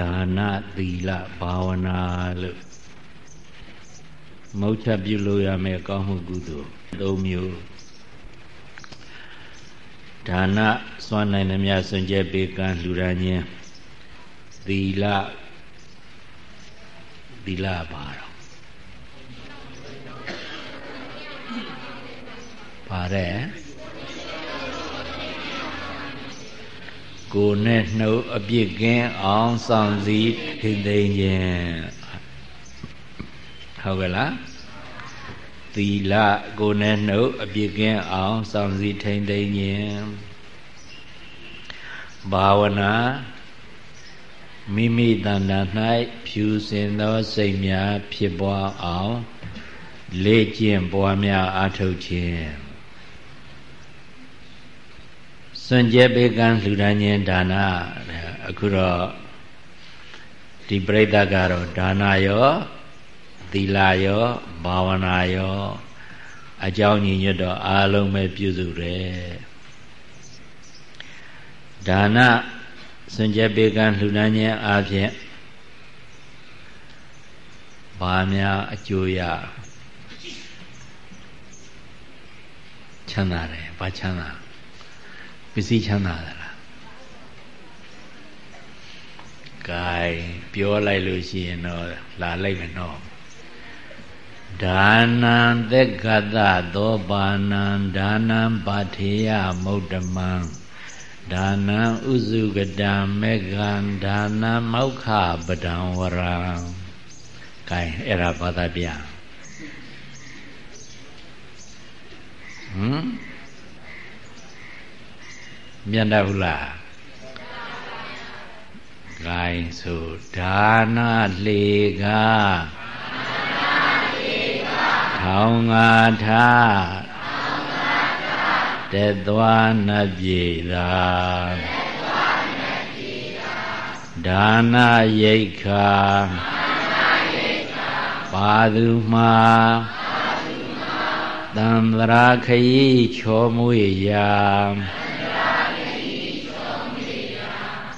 ဒါနသီလဘာဝနာလို့မုတ်ချပြုလို့ရမယ်ကောင်းမှုကုသိုလ်၃မျိုးဒါနစွမ်းနိုင်သမျှစွန့်ကြဲပေးကမ်းလှူဒါန်းခြင်းသီလသီလပါတော့ပါတယ် ကိုယ်နဲ့နှုတ်အပြစ်ကင်းအောင်ဆောင်စည်းထိမ့်သိမ်းခြင်းဟုတ်ကဲ့လားသီလကိုယ်နဲ့နှုတ်အပြစ်ကင်းအောင်ဆောင်စည်းထိမ့်သိမ်းခြင်းဘာဝနာမိမိတဏ္ဍာ၌ဖြူစင်သောစိတ်များဖြစ်ပွားအောင်လေ့ကျင့်ပွားများအားထုတ်ခြင်း စွန့်ကြဲပေးကမ်းလှူဒါန်းခြင်းဒါနအခုတော့ဒီပြိဿကတော့ဒါနရောသီလရောဘာဝနာရောအကြောင်းညီညွတ်တော့အားလုံးပဲပြုစုတယ်ဒါနစွန့်ကြဲပေးကမ်းလှူဒါန်းခြင်းအပြင်ဘာများအကျိုးရချမ်းသာတယ်ဘာချမ်းသာပ စ္စည်းချမ်းသာသလားကဲပြောလိုက်လို့ရှိရင်တော့လာလိုက်မယ်နော်ဒါနံသက္ကတသောပါဏံဒါနံပါထေယမௌတမံဒါနံဥစုကတံမေကံဒါနံမောက္ခပဒံဝရံကဲအဲ့ဒါဘာသာပြဟမ် မြန်တတ်ဘူးလားဂိုင်းဆိုဒါနလေကထောင်ငါထားတက်သွားနတ်ပြေသာဒါနရိတ်ခာပါသူမှာသံသရာခยีချောမွေရာ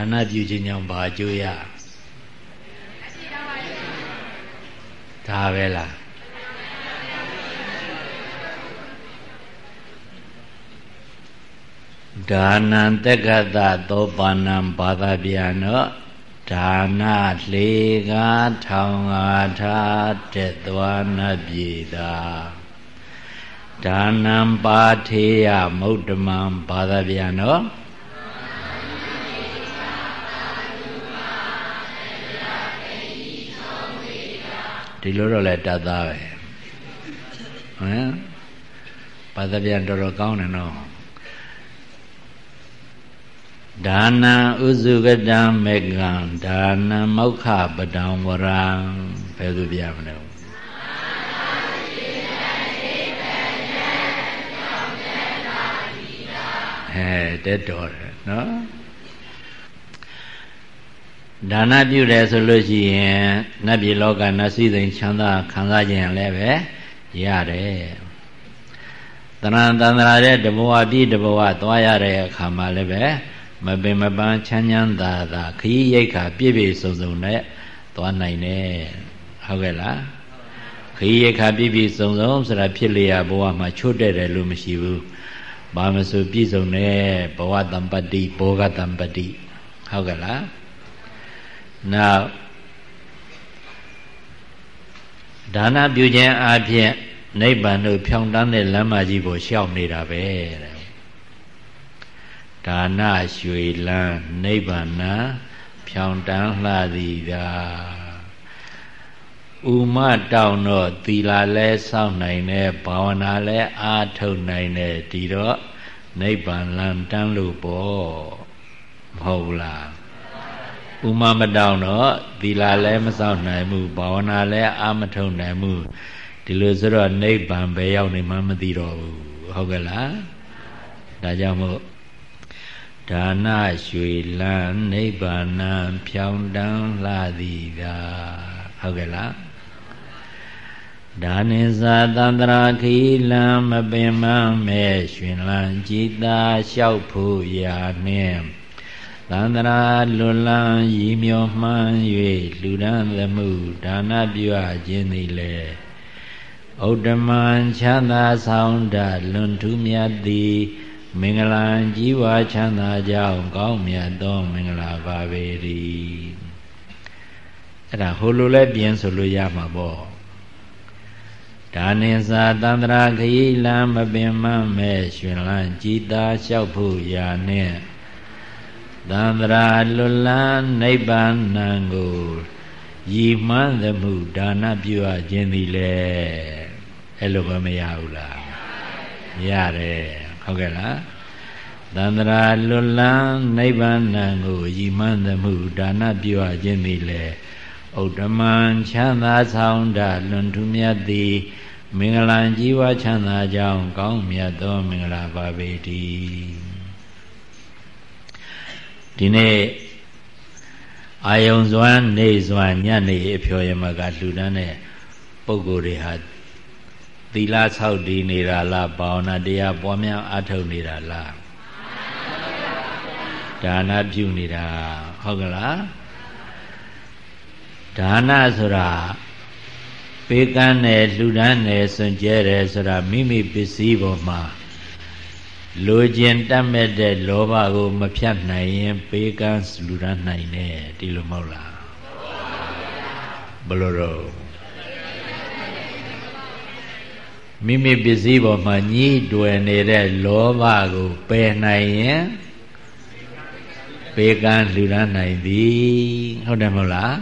ဒါနပြုခြင်းကြောင့်ဘာအကျိုးရဒါပဲလားဒါနံတက္ကတသောပါဏံဘာသာပြန်တော့ဒါနလေကားထောင်ငါထားတက်သွားနတ်ပြည်သာဒါနံပါထေယမௌတ္တမံဘာသာပြန်တော့ ဒီလိုတော့လဲတတ်သားပဲဟမ်ပါသပြန်တော်တော်ကောင်းတယ်နော်ဒါနံဥစုကတံမေကံဒါနံမောက္ခပဒံဝရံဘယ်လိုပြမလဲဟဲ့တက်တော်တယ်နော် ဒါနပြုတယ်ဆိုလို့ရှိရင်နတ်ပြည်လောကနတ်စည်းစိမ်ချမ်းသာခံစားခြင်းလည်းပဲရတယ်တဏ္ဍတန္တရာတဲ့တဘဝပြည့်တဘဝသွားရတဲ့အခါမှာလည်းပဲမပင်မပန်းချမ်းချမ်းသာသာခရီးရိတ်ခါပြည့်ပြည့်စုံစုံနဲ့သွားနိုင်တယ်ဟုတ်ကဲ့လားခရီးရိတ်ခါပြည့်ပြည့်စုံစုံဆိုတာဖြစ်လျာဘဝမှာချွတ်တဲ့တယ်လို့မရှိဘူးဘာမဆိုပြည့်စုံတဲ့ဘဝတံပတ္တိဘောဂတံပတ္တိဟုတ်ကဲ့လား နောက်ဒါနပြုခြင်းအပြင်နိဗ္ဗာန်တို့ဖြောင်းတန်းတဲ့လမ်းမကြီးပေါ်ရှောက်နေတာပဲတဲ့ဒါနရွှေလန်းနိဗ္ဗာန်ဖြောင်းတန်းလှသည်သာဥမတောင်းတော့သီလလဲစောင့်နိုင်တယ်ဘာဝနာလဲအားထုတ်နိုင်တယ်ဒီတော့နိဗ္ဗာန်လမ်းတန်းလို့ပေါ့မဟုတ်လား ဥမမတောင်းတော့သီလလဲမစောင့်နိုင်ဘူးဘာဝနာလဲအားမထုတ်နိုင်ဘူးဒီလိုဆိုတော့နိဗ္ဗာန်ပဲရောက်နေမှမသိတော့ဘူးဟုတ်ကဲ့လားဒါကြောင့်မို့ဒါနရွှေလန်းနိဗ္ဗာန်ဖြောင်းတန်းလာသည်ကဟုတ်ကဲ့လားဒါနိသာသန္တရာခီလံမပင်မမဲရှင်လံကြည်သာလျှောက်ဖို့ရာနှင့် သန္တရာလွန်လန်းရည်မြော်မှန်း၍လူဒန်းသမှုဒါနပြုအပ်ခြင်းသည်လေဥဒ္ဓမံချမ်းသာဆောင်တလွန်ထူးမြတ်သည်မင်္ဂလာကြီးဝါချမ်းသာကြောင်းကောင်းမြတ်သောမင်္ဂလာပါပေ၏အဲ့ဒါဟိုလိုလဲပြင်ဆိုလို့ရမှာပေါ့ဒါနိသာတန္တရာခရီလံမပင်မမဲ့ရှင်လန်းကြည်သာလျှောက်ဖို့ရာနဲ့ သန္တရာလွတ်လန်းနိဗ္ဗာန်ကိုရည်မှန်းသမှုဒါနပြုအပ်ခြင်းသည်လေအဲ့လိုပဲမရဘူးလားရတယ်ဟုတ်ကဲ့လားသန္တရာလွတ်လန်းနိဗ္ဗာန်ကိုရည်မှန်းသမှုဒါနပြုအပ်ခြင်းသည်လေဥဒ္ဓမံချမ်းသာဆောင်တလွန်ထူးမြတ်သည်မင်္ဂလာကြီးဝါချမ်းသာကြောင်းကောင်းမြတ်သောမင်္ဂလာပါပေတည်း ဒီနေ့အာယုံစွမ်းနေစွမ်းညနေအဖျော်ရမကလှူဒန်းတဲ့ပုဂ္ဂိုလ်တွေဟာသီလဆောက်တည်နေတာလားဘာဝနာတရားပွားများအထုတ်နေတာလားဒါနပြုနေတာဟုတ်ကလားဒါနဆိုတာပေးကမ်းတယ်လှူဒန်းတယ်စွန့်ကြဲတယ်ဆိုတာမိမိပစ္စည်းပေါ်မှာ လိုခြင်းတတ်မဲ့တဲ့လောဘကို မဖြတ်နိုင်ရင်ပေးကမ်းလှူဒန်းနိုင်တယ်ဒီလိုမဟုတ်လားဘလို့တော့မိမိပစ္စည်းပေါ်မှာညှိတွယ်နေတဲ့လောဘကိုပယ်နိုင်ရင်ပေးကမ်းလှူဒန်းနိုင်သည်ဟုတ်တယ်မဟုတ်လား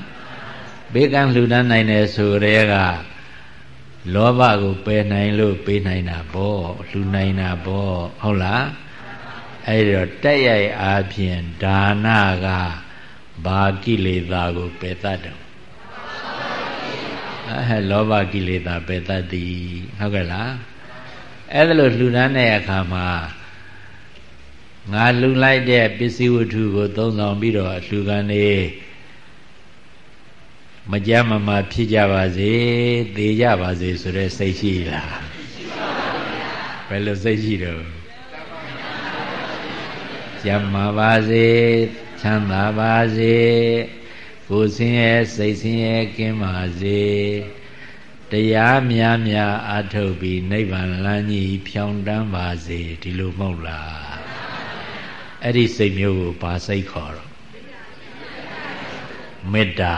ဘေးကန်းလှူဒန်းနိုင်တယ်ဆိုရဲက လောဘကိုပယ်နိုင်လို့ပေးနိုင်တာပေါ့လှူနိုင်တာပေါ့ဟုတ်လားအဲ့တော့တက်ရိုက်အားဖြင့်ဒါနကဘာကိလေသာကိုပယ်တတ်တယ်အဲလောဘကိလေသာပယ်တတ်သည်ဟုတ်ကဲ့လားအဲ့ဒါလို့လှူဒန်းတဲ့အခါမှာငါလှူလိုက်တဲ့ပစ္စည်းဝတ္ထုကိုသုံးဆောင်ပြီးတော့လှူကန်နေ မကြမ်းမမာဖြစ်ကြပါစေသေကြပါစေဆိုတဲ့စိတ်ရှိလားဘယ်လိုစိတ်ရှိတော့ကြမ်းမာပါစေချမ်းသာပါစေကိုယ်ဆင်းရဲစိတ်ဆင်းရဲကင်းပါစေတရားများများအထုတ်ပြီးနိဗ္ဗာန်လမ်းကြီးဖြောင်းတန်းပါစေဒီလိုမဟုတ်လားအဲ့ဒီစိတ်မျိုးကိုဘာစိတ်ခေါ်တော့မေတ္တာ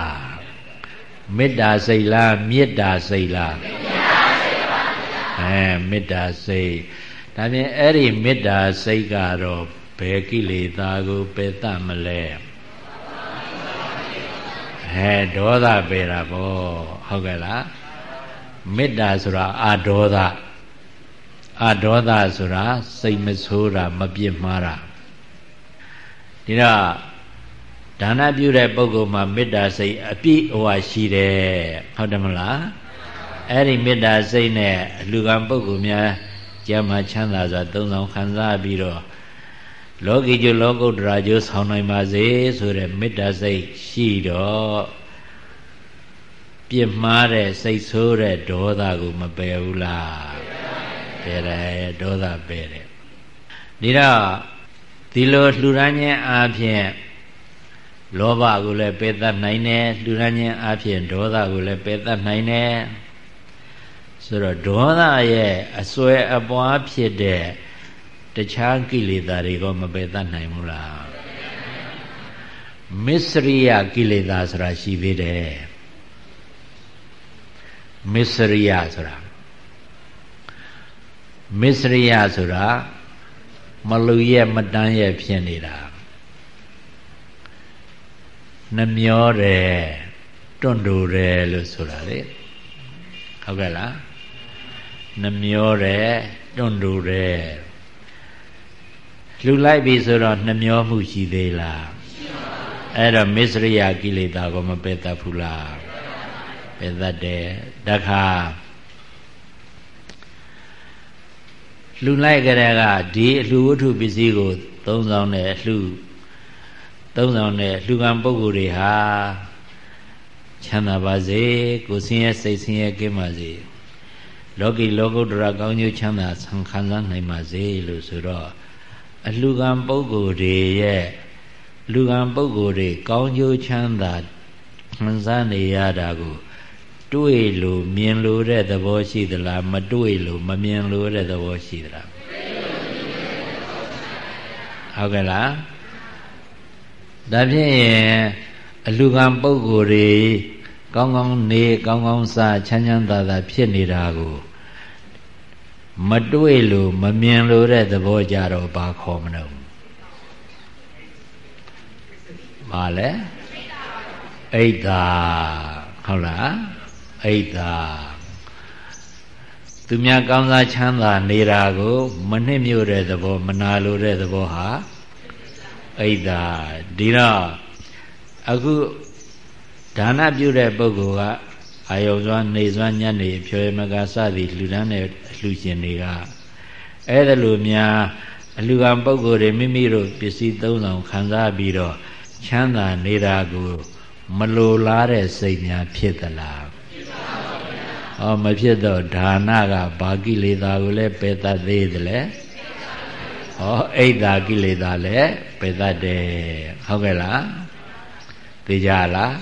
မေတ္တာစိတ်လားမေတ္တာစိတ်လားမေတ္တာစိတ်ပါဗျာအဲမေတ္တာစိတ်ဒါဖြင့်အဲ့ဒီမေတ္တာစိတ်ကတော့ဘယ်ကိလေသာကိုပယ်တတ်မလဲအဲဒေါသပယ်တာပေါ့ဟုတ်ကဲ့လားမေတ္တာဆိုတာအာဒေါသအာဒေါသဆိုတာစိတ်မဆိုးတာမပြစ်မှားတာဒီတော့ ဒါနပြုတဲ့ပုဂ္ဂိုလ်မှာမေတ္တာစိတ်အပြည့်အဝရှိတယ်ဟုတ်တယ်မလားအဲ့ဒီမေတ္တာစိတ်နဲ့လူကံပုဂ္ဂိုလ်များကျမ်းမှာချမ်းသာစွာသုံးဆောင်ခံစားပြီးတော့လောကီကျလောကုတ္တရာကျိုးဆောင်နိုင်ပါစေဆိုတဲ့မေတ္တာစိတ်ရှိတော့ပြစ်မှားတဲ့စိတ်ဆိုးတဲ့ဒေါသကိုမပယ်ဘူးလားပယ်တယ်ဒေါသပယ်တယ်ဒီတော့ဒီလိုလှူဒန်းခြင်းအပြင် လောဘကိုလည်းပယ်တတ်နိုင်တယ်လူရန်ခြင်းအဖြစ်ဒေါသကိုလည်းပယ်တတ်နိုင်တယ်ဆိုတော့ဒေါသရဲ့အစွဲအပွားဖြစ်တဲ့တခြားကိလေသာတွေကမပယ်တတ်နိုင်ဘူးလားမစ္စရိယကိလေသာဆိုတာရှိသေးတယ်မစ္စရိယဆိုတာမစ္စရိယဆိုတာမလူရဲ့မတန်းရဲ့ဖြစ်နေတာ နှမျောတယ်တွန့်တူတယ်လို့ဆိုတာလေဟုတ်ကဲ့လားနှမျောတယ်တွန့်တူတယ်လှူလိုက်ပြီဆိုတော့နှမျောမှုရှိသေးလားအဲ့တော့မစ္စရိယကိလေသာကိုမပယ်တတ်ဘူးလားပယ်တတ်တယ်တခါလှူလိုက်ကြတဲ့ကဒီအလှူဝတ္ထုပစ္စည်းကို သုံးဆောင်တဲ့အလှူ သုံးဆောင်တဲ့လှူကံပုဂ္ဂိုလ်တွေဟာချမ်းသာပါစေကိုဆင်းရဲစိတ်ဆင်းရဲကင်းပါစေလောကီလောကုတ္တရာကောင်းကျိုးချမ်းသာဆံခံစားနိုင်ပါစေလို့ဆိုတော့အလှူကံပုဂ္ဂိုလ်တွေရဲ့လူကံပုဂ္ဂိုလ်တွေကောင်းကျိုးချမ်းသာခံစားနေရတာကိုတွေ့လို့မြင်လို့တဲ့သဘောရှိသလားမတွေ့လို့မမြင်လို့တဲ့သဘောရှိသလားဟုတ်ကဲ့လား ဒါဖြင့်အလူကံပုဂ္ဂိုလ်တွေကောင်းကောင်းနေကောင်းကောင်းစားချမ်းချမ်းသာသာဖြစ်နေတာကိုမတွေ့လို့မမြင်လို့တဲ့သဘောကြတော့ဘာခေါ်မလို့ဘာလဲအိတ်သာဟုတ်လားအိတ်သာသူများကောင်းစားချမ်းသာနေတာကို မနှစ်မြို့တဲ့သဘော မနာလိုတဲ့သဘောဟာ အိတ်သာဒီတော့အခုဒါနပြုတဲ့ပုဂ္ဂိုလ်ကအာယုံစွာနေစွာညနေဖြေမကစသည်လှူဒန်းတဲ့လှူရှင်တွေကအဲ့ဒါလိုများအလှူကံပုဂ္ဂိုလ်တွေမိမိတို့ပစ္စည်းသုံးဆောင်ခံစားပြီးတော့ချမ်းသာနေတာကိုမလိုလားတဲ့စိတ်များဖြစ်သလားဟောမဖြစ်တော့ဒါနကဘာကိလေသာကိုလည်းပယ်တတ်သေးတယ်လေ ဟောအိတ်သာကိလေသာလည်းပယ်တတ်တယ်ဟုတ်ကဲ့လားသိကြလား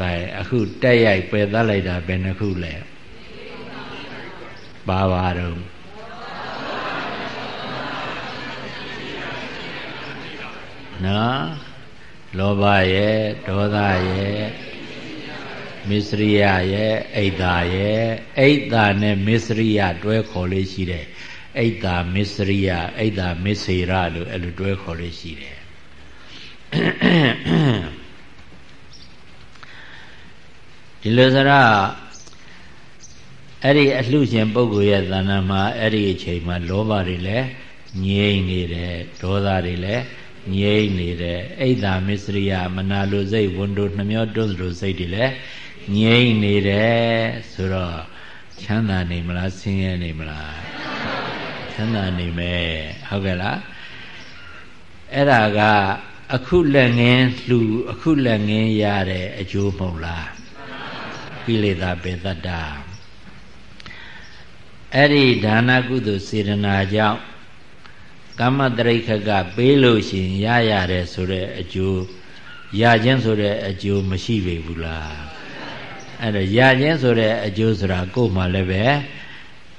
ကဲအခုတက်ရိုက်ပယ်တတ်လိုက်တာဘယ်နှခုလဲပါပါတော့နော်လောဘရဲ့ဒေါသရဲ့မစ္စရိယရဲ့အိတ်တာရဲ့အိတ်တာနဲ့မစ္စရိယတွဲခေါ်လေးရှိတယ် အိတ်တာမစ္စရိယအိတ်တာမစ္စေရလို့အဲ့လိုတွဲခေါ်လေးရှိတယ်ဒီလိုစရာအဲ့ဒီအလှရှင်ပုဂ္ဂိုလ်ရဲ့သဏ္ဍာန်မှာအဲ့ဒီအချိန်မှာလောဘတွေလည်းငြိမ့်နေတယ်ဒေါသတွေလည်းငြိမ့်နေတယ်အိတ်တာမစ္စရိယမနာလိုစိတ်ဝန်တို့နှမျောတွန်းလိုစိတ်တွေလည်းငြိမ့်နေတယ်ဆိုတော့ချမ်းသာနေမလားဆင်းရဲနေမလား ချမ်းသာနေမယ်ဟုတ်ကဲ့လားအဲ့ဒါကအခုလက်ငင်းလှူအခုလက်ငင်းရတဲ့အကျိုးမဟုတ်လားကိလေသာပေတ္တအဲ့ဒီဒါနကုသိုလ်စေတနာကြောင့်ကမ္မတရိခကပေးလို့ရှိရင်ရရတယ်ဆိုတဲ့အကျိုးရခြင်းဆိုတဲ့အကျိုးမရှိပေဘူးလားအဲ့တော့ရခြင်းဆိုတဲ့အကျိုးဆိုတာကိုယ်မှလည်းပဲ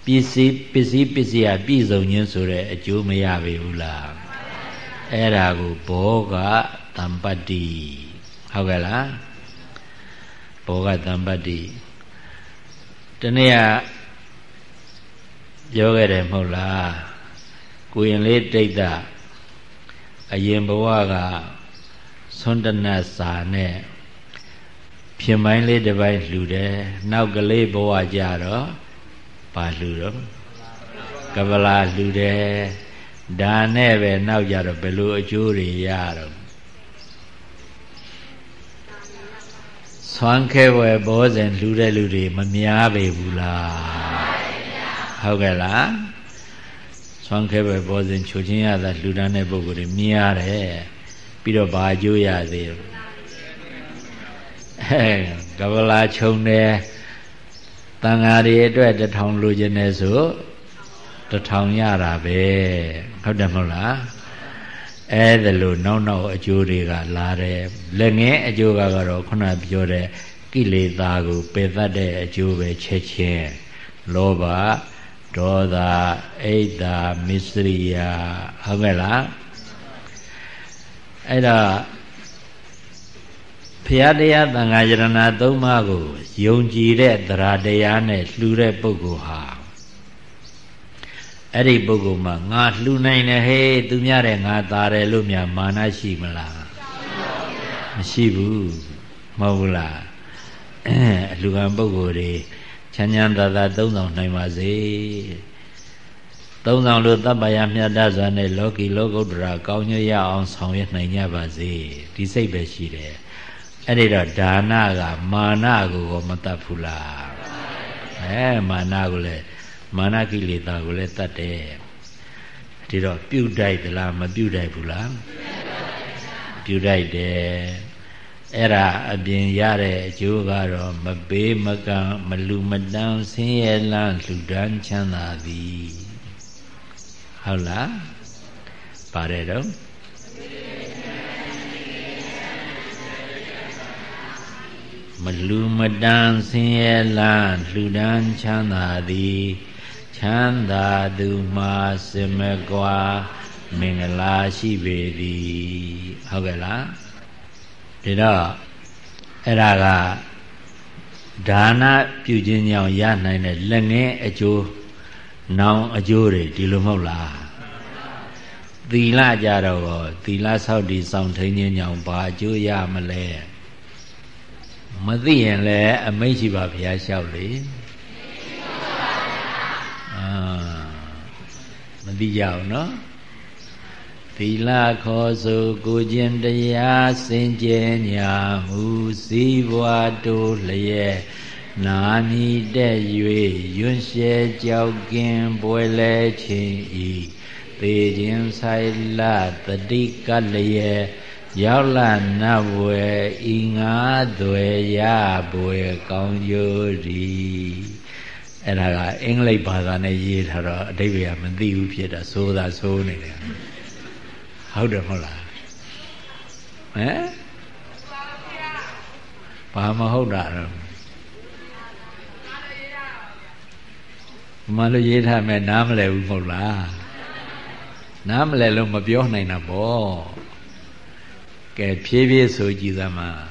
ပစ္စည်းပစ္စည်းပစ္စည်းပြည့်စုံခြင်းဆိုတဲ့အကျိုးမရပေဘူးလားအဲ့ဒါကိုဘောကတမ္ပတ္တိဟုတ်ကဲ့လားဘောကတမ္ပတ္တိတနေ့ကပြောခဲ့တယ်မဟုတ်လားကိုရင်လေးတိတ်တာအရင်ဘဝကဆွန်းတနတ်စာနဲ့ဖြင်ပိုင်းလေးတစ်ပိုင်းလှူတယ်နောက်ကလေးဘဝကြတော့ ပါလှူတော့ကပလာလှူတယ်ဒါနဲ့ပဲနောက်ကြတော့ဘယ်လိုအကျိုးတွေရတော့ဆွမ်းခဲဝယ်ဘောဇင်လှူတဲ့လူတွေမများပေဘူးလားဟုတ်ကဲ့လားဆွမ်းခဲပဲဘောဇင်ချိုချင်းရတာလှူဒန်းတဲ့ပုဂ္ဂိုလ်တွေမြင်ရတယ်ပြီးတော့ဘာအကျိုးရသေးလဲအဲကဗလာခြုံတယ် တန်ဃာတွေအတွက်တထောင်လိုချင်တယ်ဆိုတထောင်ရတာပဲဟုတ်တယ်မဟုတ်လားအဲ့ဒါလို့နောက်နောက်အကျိုးတွေကလာတယ်လက်ငယ်အကျိုးကတော့ခုနပြောတဲ့ကိလေသာကိုပယ်တတ်တဲ့အကျိုးပဲချက်ချင်းလောဘဒေါသအိတ်တာမစ္စရိယဟုတ်ကဲ့လားအဲ့တော့ဘု ရားတရားသံဃာယရဏသုံးပါးကိုယုံကြည်တဲ့တရားတရားနဲ့လှူတဲ့ပုဂ္ဂိုလ်ဟာအဲ့ဒီပုဂ္ဂိုလ်မှာငါလှူနိုင်တယ်ဟေးသူများတဲ့ငါသားတယ်လို့များမာနရှိမလားမရှိဘူးမဟုတ်ဘူးလားအလူကံပုဂ္ဂိုလ်တွေချမ်းချမ်းသာသာသုံးဆောင်နိုင်ပါစေသုံးဆောင်လို့တပ္ပယမြတ်တစွာနဲ့လောကီလောကုတ္တရာကောင်းညွတ်ရအောင်ဆောင်ရွက်နိုင်ကြပါစေဒီစိတ်ပဲရှိတယ် အဲ့ဒီတော့ဒါနကမာနကိုကောမတတ်ဘူးလားအဲမာနကိုလည်းမာနကိလေသာကိုလည်းတတ်တယ်ဒီတော့ပြုတ်တိုက်သလားမပြုတ်တိုက်ဘူးလားပြုတ်တိုက်တယ်အဲ့ဒါအပြင်ရတဲ့အကျိုးကတော့မပေးမကံမလူမတန်းဆင်းရဲလန်းလှူဒန်းချမ်းသာသည်ဟုတ်လားပါတယ်တော့ မလူမတန်းဆင်းရဲလန်းလှူဒန်းချမ်းသာသည်ချမ်းသာသူမှာစင်မကွာမင်္ဂလာရှိပေသည်ဟုတ်ကဲ့လားဒါတော့အဲ့ဒါကဒါနပြုခြင်းကြောင့်ရနိုင်တဲ့လက်ငင်းအကျိုးနောင်အကျိုးတွေဒီလိုမဟုတ်လားသီလကြတော့သီလဆောက်တည်ဆောင်ထိန်ခြင်းကြောင့်ဘာအကျိုးရမလဲ မသိရင်လည်းအမိတ်ရှိပါဘုရားလျှောက်လေအာမသိကြအောင်နော်သီလခေါ်ဆိုကိုခြင်းတရားစင်ကြယ်ညာမှုစည်းဝါတို့လျက်နာမီတဲ့၍ရွံ့ရှဲကြောက်ကင်ပွဲလဲခြင်းဤသေခြင်းဆိုင်လတတိကလျက် ရောက်လာနတ်ဝယ်ဤငါသွယ်ရပွယ်ကောင်းကျိုးဒီအဲ့ဒါကအင်္ဂလိပ်ဘာသာနဲ့ရေးထားတော့အဓိပ္ပာယ်ကမသိဘူးဖြစ်တာသိုးတာသိုးနေတယ်ဟုတ်တယ်မဟုတ်လားဟမ်ဘာမဟုတ်တာတော့မလို့ရေးထားမယ်နားမလဲဘူးမဟုတ်လားနားမလဲလို့မပြောနိုင်တာပေါ့ ကဲဖြည်းဖြည်းဆိုကြည့်သမှာသီ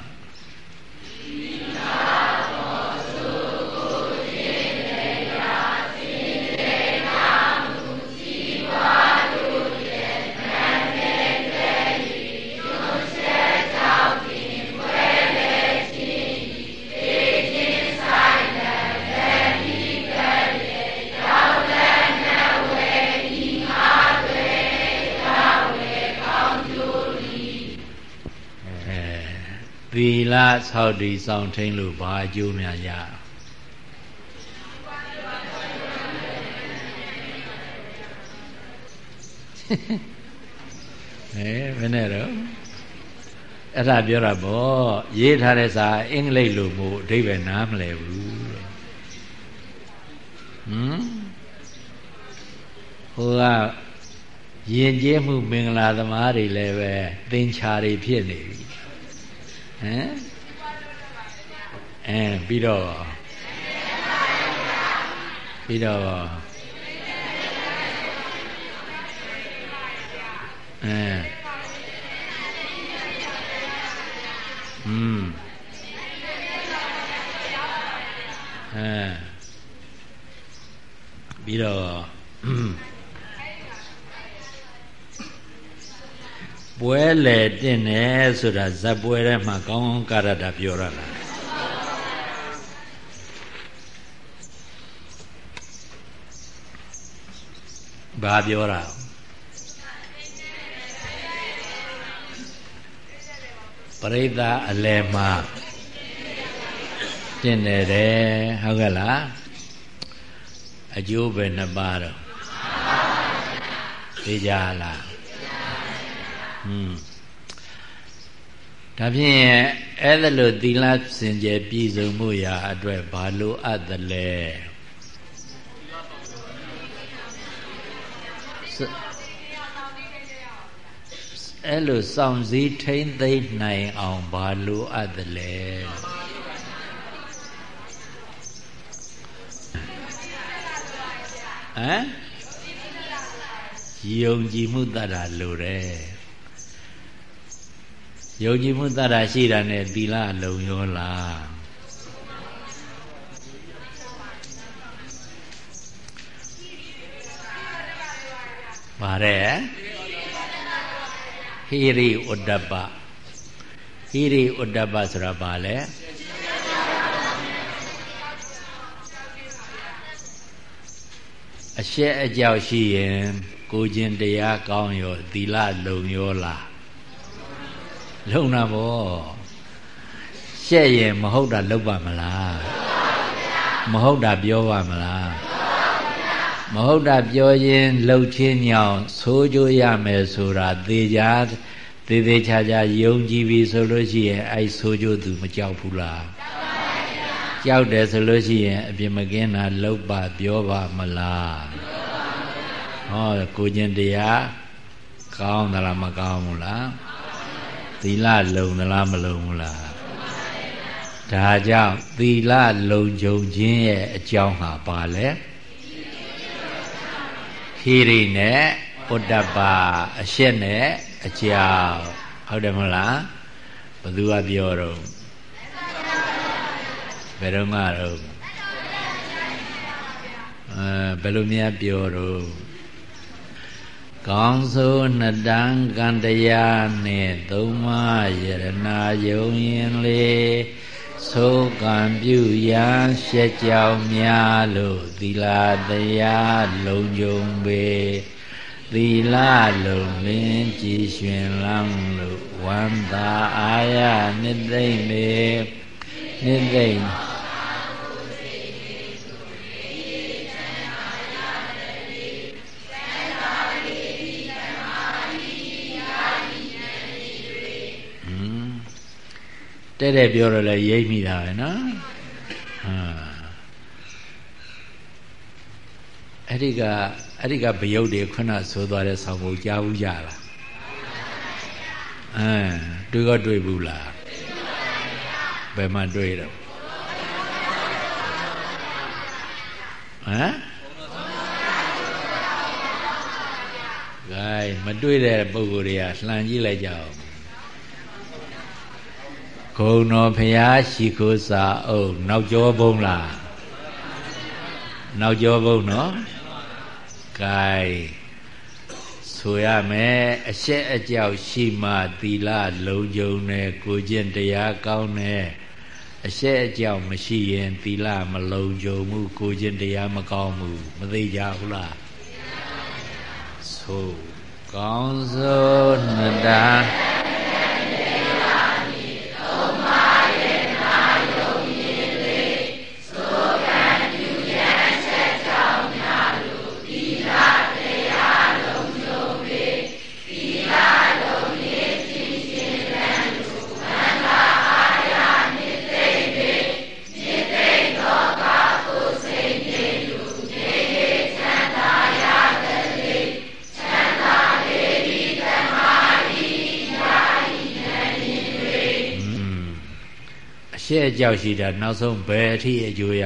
လဆောက်တည်ဆောင်ထိန်လို့ဘာအကျိုးများရအဲဘယ်နဲ့တော့အဲ့ဒါပြောတာဗောရေးထားတဲ့စာအင်္ဂလိပ်လိုမို့အဓိပ္ပာယ်နားမလည်ဘူးဟမ်ဟိုကယဉ်ကျေးမှုမင်္ဂလာသမားတွေလည်းပဲသင်္ချာတွေဖြစ်နေပြီ ဟမ်အဲပြီးတော့ပြီးတော့အဲอืมအဲပြီးတော့ ပွဲလေတင့်တယ်ဆိုတာဇက်ပွဲထဲမှာကောင်းကောင်းကာရတာပြောရတာဘာပြောတာပရိသအလယ်မှာတင့်တယ်တဲ့ဟုတ်ကဲ့လားအကျိုးပဲနှစ်ပါးတော့သိကြလားဟွန်း ဒါဖြင့်အဲ့ဒါလို့သီလစင်ကြယ်ပြည့်စုံမှုရာအတွက်ဘာလို့အပ်သလဲအဲ့လိုစောင့်စည်းထိမ့်သိမ့်နိုင်အောင်ဘာလို့အပ်သလဲဟမ်ယုံကြည်မှုတတ်တာလိုတယ် ယုံကြည်မှုတတ်တာရှိတာနဲ့သီလလုံရောလားပါတယ်ဟိရိဥဒ္ဒပဟိရိဥတ္တပဆိုတာဘာလဲအရှက်အကြောက်ရှိရင်ကိုခြင်းတရားကောင်းရောသီလလုံရောလား လုံတာဗောရှက်ရင်မဟုတ်တာလုပ်ပါမလားမဟုတ်တာပြောပါမလားမဟုတ်တာပြောရင်လှုပ်ချင်းညောင်ဆိုးကြရမယ်ဆိုတာသေချာသေသေးချာချာယုံကြည်ပြီဆိုလို့ရှိရင်အဲ့ဆိုးကြသူမကြောက်ဘူးလားကြောက်တယ်ဆိုလို့ရှိရင်အပြစ်မကင်းတာလှုပ်ပါပြောပါမလားဟောကိုကျင်တရားကောင်းသလားမကောင်းဘူးလား သီလလုံသလားမလုံဘူးလားဒါကြောင့်သီလလုံခြုံခြင်းရဲ့အကြောင်းဟာပါလဲဟိရိနဲ့ဥဒ္ဒပအရှက်နဲ့အကြောင်းဟုတ်တယ်မဟုတ်လားဘသူကပြောတော့ဘယ်တော့မှတော့အဲဘယ်လိုများပြောတော့ ကောင်းဆိုးနှစ်တန်းကံတရားနဲ့သုံးမယရနာယုံရင်လေသိုးကံပြုရန်ရှက်ကြောင်များလို့သီလတရားလုံခြုံပေသီလလုံလင်းကြည်ရွှင်လန်းလို့ဝန္တာအာရနှစ်သိမ့်မေနှစ်သိမ့် တဲ့တဲ့ပြောတော့လဲရိပ်မိတာပဲနော်ဟာအဲ့ဒီကအဲ့ဒီကဗယုတ်တွေခုနဆိုသွားတဲ့ဆောင်းကိုကြားဘူးကြလားအဲတွေ့ក៏တွေ့ဘူးလားဘယ်မှာတွေ့တော့ဟမ်ဂိုင်းမတွေ့တဲ့ပုံကိုယ်တွေကလှန်ကြည့်လိုက်ကြအောင်ဂုံ တော်ဖရာရှိခိုးစာအုပ်နောက်ကျောဘုံလားနောက်ကျောဘုံနော်ကဲဆိုရမယ်အရှက်အကြောက်ရှိမှသီလလုံခြုံတယ်ကိုကျင့်တရားကောင်းတယ်အရှက်အကြောက်မရှိရင်သီလမလုံခြုံမှုကိုကျင့်တရားမကောင်းဘူးမသိကြဘူးလားဆိုကောင်းစိုးနတာ က်ကြောက်ရှိတာနောက်ဆုံးဘယ်အထိအကျိုးရ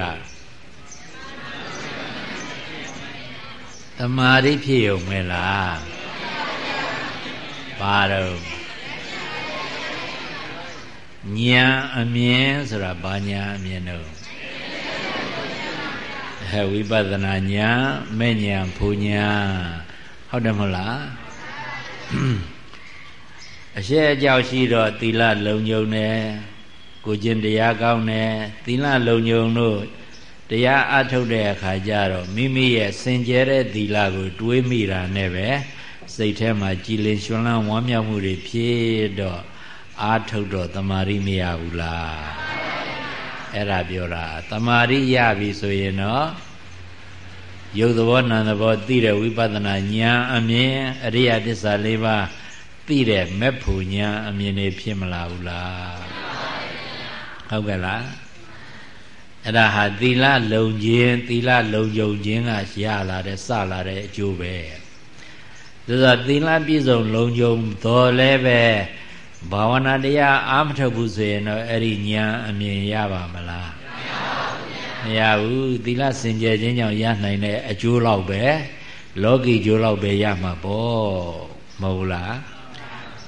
သမာဓိဖြစ်ုံမဲလားပါတော့ဉာဏ်အမြင်ဆိုတာဘာဉာဏ်အမြင်တော့ဟဲ့ဝိပဿနာဉာဏ်မဲ့ဉာဏ်ဖူဉာဏ်ဟုတ်တယ်မဟုတ်လားအရှက်အကြောက်ရှိတော့သီလလုံခြုံတယ် ကိုကျင့်တရားကောင်းတယ်သီလလုံခြုံလို့တရားအထုတ်တဲ့အခါကျတော့မိမိရဲ့စင်ကြဲတဲ့သီလကို တွေးမိတာနဲ့ပဲစိတ်ထဲမှာကြည်လင်ရွှင်လန်းဝမ်းမြောက်မှုတွေဖြစ်တော့အာထုတ်တော့တမာရီမရဘူးလားအဲ့ဒါပြောတာတမာရီရပြီဆိုရင်တော့ရုပ်သဘောနာမ်သဘောသိတဲ့ဝိပဿနာဉာဏ်အမြင်အရိယသစ္စာ၄ပါးသိတဲ့မေဖို့ဉာဏ်အမြင်တွေဖြစ်မလာဘူးလား ဟုတ်ကဲ့လားအဲ့ဒါဟာသီလလုံခြင်းသီလလုံခြုံခြင်းကရလာတဲ့စလာတဲ့အကျိုးပဲဒါဆိုသီလပြည့်စုံလုံခြုံတော်လဲပဲဘာဝနာတရားအားမထုတ်ဘူးဆိုရင်တော့အဲ့ဒီဉာဏ်အမြင်ရပါမလားမရဘူးသီလစင်ကြယ်ခြင်းကြောင့်ရနိုင်တဲ့အကျိုးလောက်ပဲလောကီကျိုးလောက်ပဲရမှာပေါ့မဟုတ်လား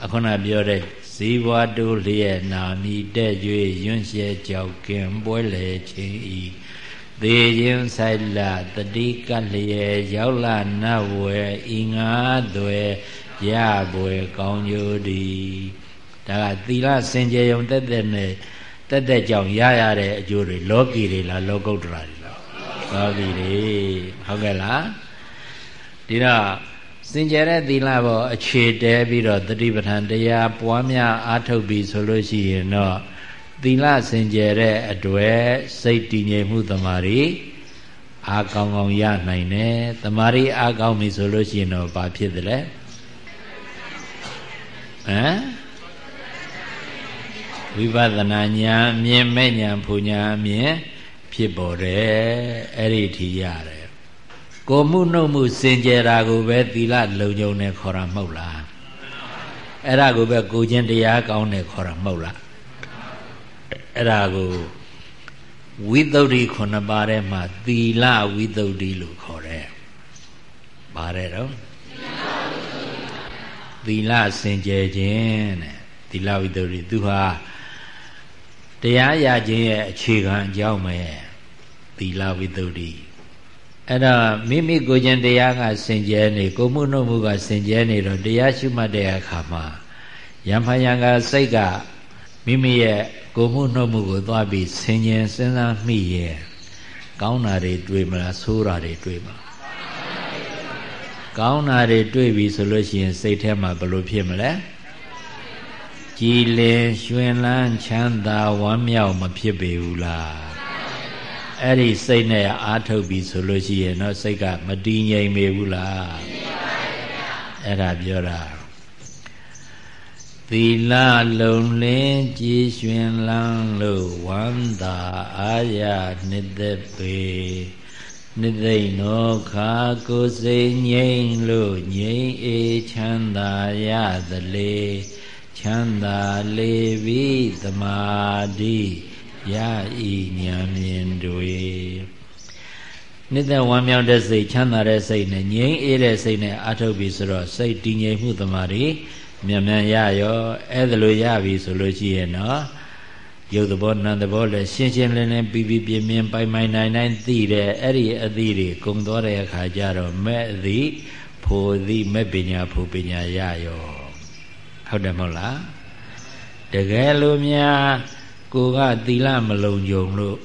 အခုနပြောတဲ့ ဇီဝတိုးလျက်နာမီတဲ့၍ရွံ့ရှဲကြောက်ကင်ပွဲလေချင်းဤသေခြင်းဆိုင်လာတတိကလျက်ရောက်လာနတ်ဝဲဤငါသွဲရပွေကောင်းကျိုးသည်တဒါကသီလစင်ကြယ်ုံတက်တက်နဲ့တက်တက်ကြောင့်ရရတဲ့အကျိုးတွေလောကီတွေလားလောကုတ္တရာတွေလားလောကီတွေဟုတ်ကဲ့လားဒီတော့ စင်ကြယ်တဲ့သီလဘောအခြေတဲပြီးတော့တတိပဋ္ဌာန်တရားပွားများအားထုတ်ပြီးဆိုလို့ရှိရင်တော့သီလစင်ကြယ်တဲ့အတွေ့စိတ်တည်ငြိမ်မှုတမာရီအားကောင်းကောင်းရနိုင်တယ်တမာရီအားကောင်းပြီဆိုလို့ရှိရင်တော့ဘာဖြစ်တယ်လဲဟမ်ဝိပဿနာဉာဏ်မြင်မဲ့ဉာဏ်ဖူဉာဏ်မြင်ဖြစ်ပေါ်တယ်အဲ့ဒီထီရတယ် ကိုမှုနှုတ်မှုစင်ကြယ်တာကိုပဲသီလလုံခြုံနေခေါ်တာမဟုတ်လားအဲ့ဒါကိုပဲကိုချင်းတရားကောင်းတယ်ခေါ်တာမဟုတ်လားအဲ့ဒါကိုဝိသုဒ္ဓိခုနှစ်ပါးထဲမှာသီလဝိသုဒ္ဓိလို့ခေါ်တယ်။ပါတယ်တော့သီလစင်ကြယ်ခြင်းတဲ့သီလဝိသုဒ္ဓိသူဟာတရားရခြင်းရဲ့အခြေခံအကြောင်းပဲသီလဝိသုဒ္ဓိ အဲ့တော့မိမိကိုယ်ကျင်တရားကစင်ကြယ်နေကိုမှုနှုတ်မှုကစင်ကြယ်နေတော့တရားရှုမှတ်တဲ့အခါမှာယံဖယံကစိတ်ကမိမိရဲ့ကိုမှုနှုတ်မှုကိုသွားပြီးဆင်ញင်စဉ်းစားမိရဲ့ကောင်းတာတွေတွေ့မလားဆိုးတာတွေတွေ့မလားကောင်းတာတွေတွေ့ပြီဆိုလို့ရှိရင်စိတ်ထဲမှာဘယ်လိုဖြစ်မလဲကြည်လင်ရွှင်လန်းချမ်းသာဝမ်းမြောက်မဖြစ်ပေဘူးလား အဲ့ဒီစိတ်နဲ့အာထုတ်ပြီဆိုလို့ရှိရင်တော့စိတ်ကမတည်ငြိမ်ပေဘူးလားအဲ့ဒါပြောတာသီလလုံလင်းကြည်ရွှင်လန်းလို့ဝမ်းသာအာရနှစ်သက်ပေနှစ်သိမ့်နောခါကိုစိတ်ငြိမ်လို့ငြိမ်အေးချမ်းသာရသလေချမ်းသာလေပြီသမာဓိ ရဤဉာဏ်မြင်တွေနှစ်သက်ဝမ်းမြောက်တဲ့စိတ်ချမ်းသာတဲ့စိတ်နဲ့ငြိမ်းအေးတဲ့စိတ်နဲ့အထုတ်ပြီဆိုတော့စိတ်တည်ငြိမ်မှုသမာဓိမြန်မြန်ရရောအဲ့ဒါလိုရပြီဆိုလို့ရှိရင်တော့ရုပ်သဘောနာမ်သဘောလည်းရှင်းရှင်းလင်းလင်းပြီးပြီးပြင်းပြင်းပိုင်ပိုင်နိုင်နိုင်သိတယ်အဲ့ဒီအသည့်တွေကုံသွားတဲ့အခါကျတော့မဲ့အသည့်ဖို့သည့်မဲ့ပညာဖို့ပညာရရောဟုတ်တယ်မဟုတ်လားတကယ်လို့များ ကိုကသီလမလုံခြုံလို့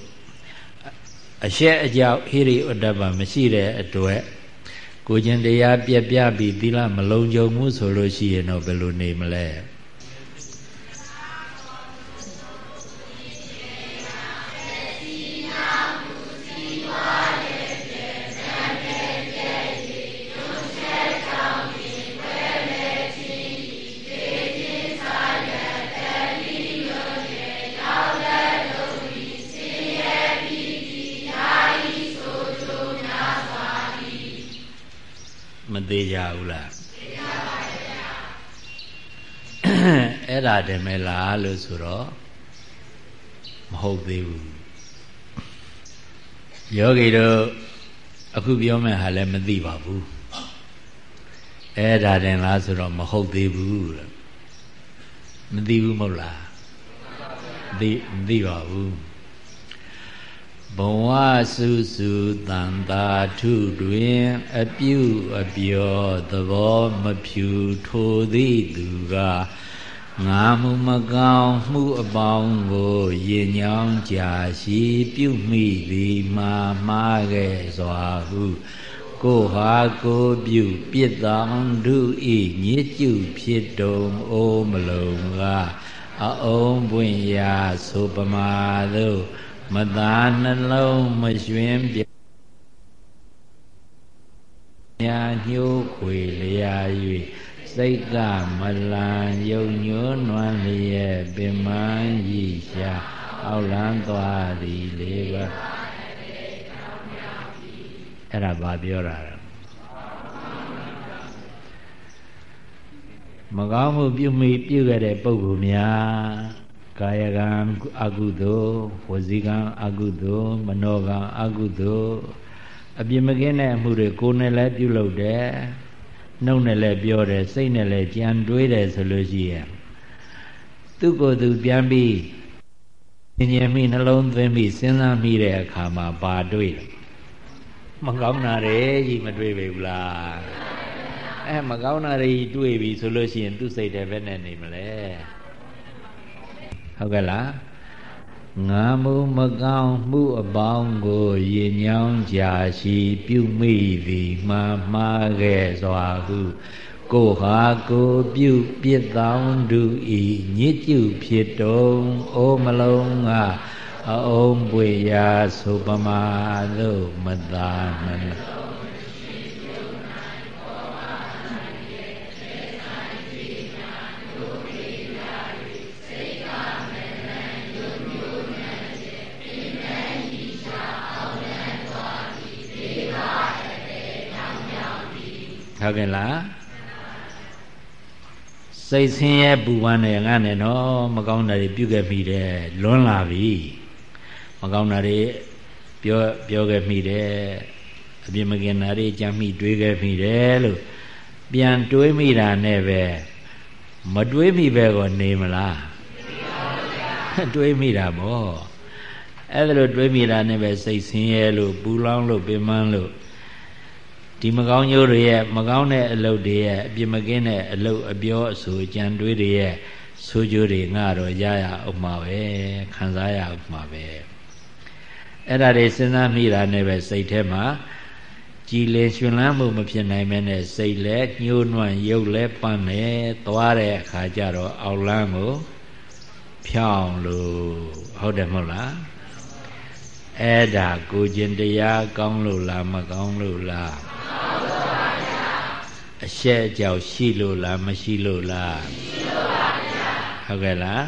အရှက်အကြောက်ဟိရိဥဒ္ဒပမရှိတဲ့အတွက်ကိုကျင်တရားပြက်ပြပြီးသီလမလုံခြုံမှုဆိုလို့ရှိရင်တော့ဘယ်လိုနေမလဲ သေးကြဘူးလားသိကြပါဗျာအဲ့ဒါတည်းမလားလို့ဆိုတော့မဟုတ်သေးဘူးယောဂီတို့အခုပြောမဲ့ဟာလည်းမသိပါဘူးအဲ့ဒါတည်းလားဆိုတော့မဟုတ်သေးဘူးမသိဘူးမဟုတ်လားသိမသိပါဘူး ဘဝစုစုတန်တာထုတွင် အပြုအပြောသဘောမဖြူထိုသည်သူကငါမှုမကောင်းမှုအပေါင်းကိုရင်ညောင်းကြာရှိပြုမိသည်မာမှားခဲ့စွာဟုကိုဟာကိုပြုပြစ်တော်ဒုဤညစ်ကျုဖြစ်တုံအိုးမလုံးကအအုံးပွင့်ရာဆိုပမာသို့ မသာနှလုံးမရွှင်ပြညာညှိုးခွေလျာ၍စိတ်ကမလန်ယုံညွန်းနွမ်းလျက်ပင်မန်းဤရှာအောက်လန်းသွားသည်လေးပါအဲ့ဒါဘာပြောတာလဲမကောင်းမှုပြုမိပြုခဲ့တဲ့ပုဂ္ဂိုလ်များ ကာယကံအကုသိုလ်ဝစီကံအကုသိုလ်မနောကံအကုသိုလ်အပြစ်မကင်းတဲ့အမှုတွေကိုယ်နဲ့လည်းပြုလုပ်တယ်နှုတ်နဲ့လည်းပြောတယ်စိတ်နဲ့လည်းကြံတွေးတယ်ဆိုလို့ရှိရင်သူ့ကိုယ်သူပြန်ပြီးဉာဏ်မိနှလုံးသွင်းပြီးစဉ်းစားမိတဲ့အခါမှာဘာတွေးမကောင်းတာတွေကြီးမတွေးပေဘူးလားအဲမကောင်းတာတွေကြီးတွေးပြီဆိုလို့ရှိရင်သူ့စိတ်ထဲဘယ်နဲ့နေမလဲ ဟုတ်ကဲ့လားငါမူမကောင်းမှုအပေါင်းကိုရင်ညောင်းကြာရှိပြုမိသည်မှားမှားခဲ့စွာဟုကိုဟာကိုပြုပြစ်တောင်းသူဤညစ်ကျုဖြစ်တုံအိုမလုံးကအအုံပွေရာသုပမာသို့မသာမန ဟုတ်ကဲ့လားစိတ်ဆင်းရဲပူပန်နေငါနဲ့နော်မကောင်းတာတွေပြုခဲ့မိတယ်လွန်းလာပြီမကောင်းတာတွေပြောပြောခဲ့မိတယ်အပြစ်မကင်တာတွေကြမ်းမိတွေးခဲ့မိတယ်လို့ပြန်တွေးမိတာနဲ့ပဲမတွေးမိပဲကိုနေမလားတွေးမိတာဗောအဲ့ဒါလိုတွေးမိတာနဲ့ပဲစိတ်ဆင်းရဲလို့ပူလောင်လို့ပင်ပန်းလို့ ဒီမကောင်းကျိုးတွေရဲ့မကောင်းတဲ့အလုပ်တွေရဲ့အပြစ်မကင်းတဲ့အလုပ်အပြောအဆိုကြံတွေးတွေရဲ့ဆိုးကျိုးတွေငါတော့ရရအောင်မှာပဲခံစားရအောင်မှာပဲအဲ့ဒါတွေစဉ်းစားမိတာနဲ့ပဲစိတ်ထဲမှာကြည်လင်ရှင်လန်းမှုမဖြစ်နိုင်မဲနဲ့စိတ်လဲညှိုးနွမ်းရုပ်လဲပန်းနေသွားတဲ့အခါကျတော့အောက်လန်းကိုဖြောင်းလို့ဟုတ်တယ်မဟုတ်လားအဲ့ဒါကိုကျင်တရားကောင်းလို့လားမကောင်းလို့လား အရှက်အကြောက်ရှိလို့လားမရှိလို့လားရှိလို့ပါဗျာဟုတ်ကဲ့လား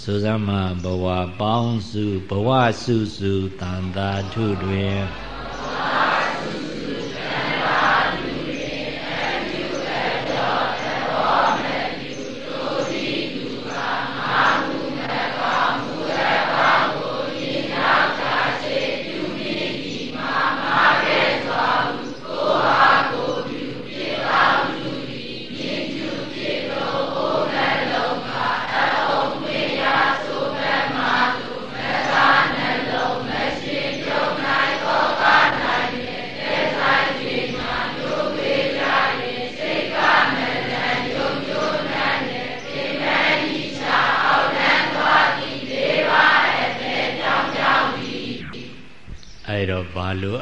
ဆိုစမ်းမှာဘဝပေါင်းစုဘဝစုစုတန်တာထုတွင်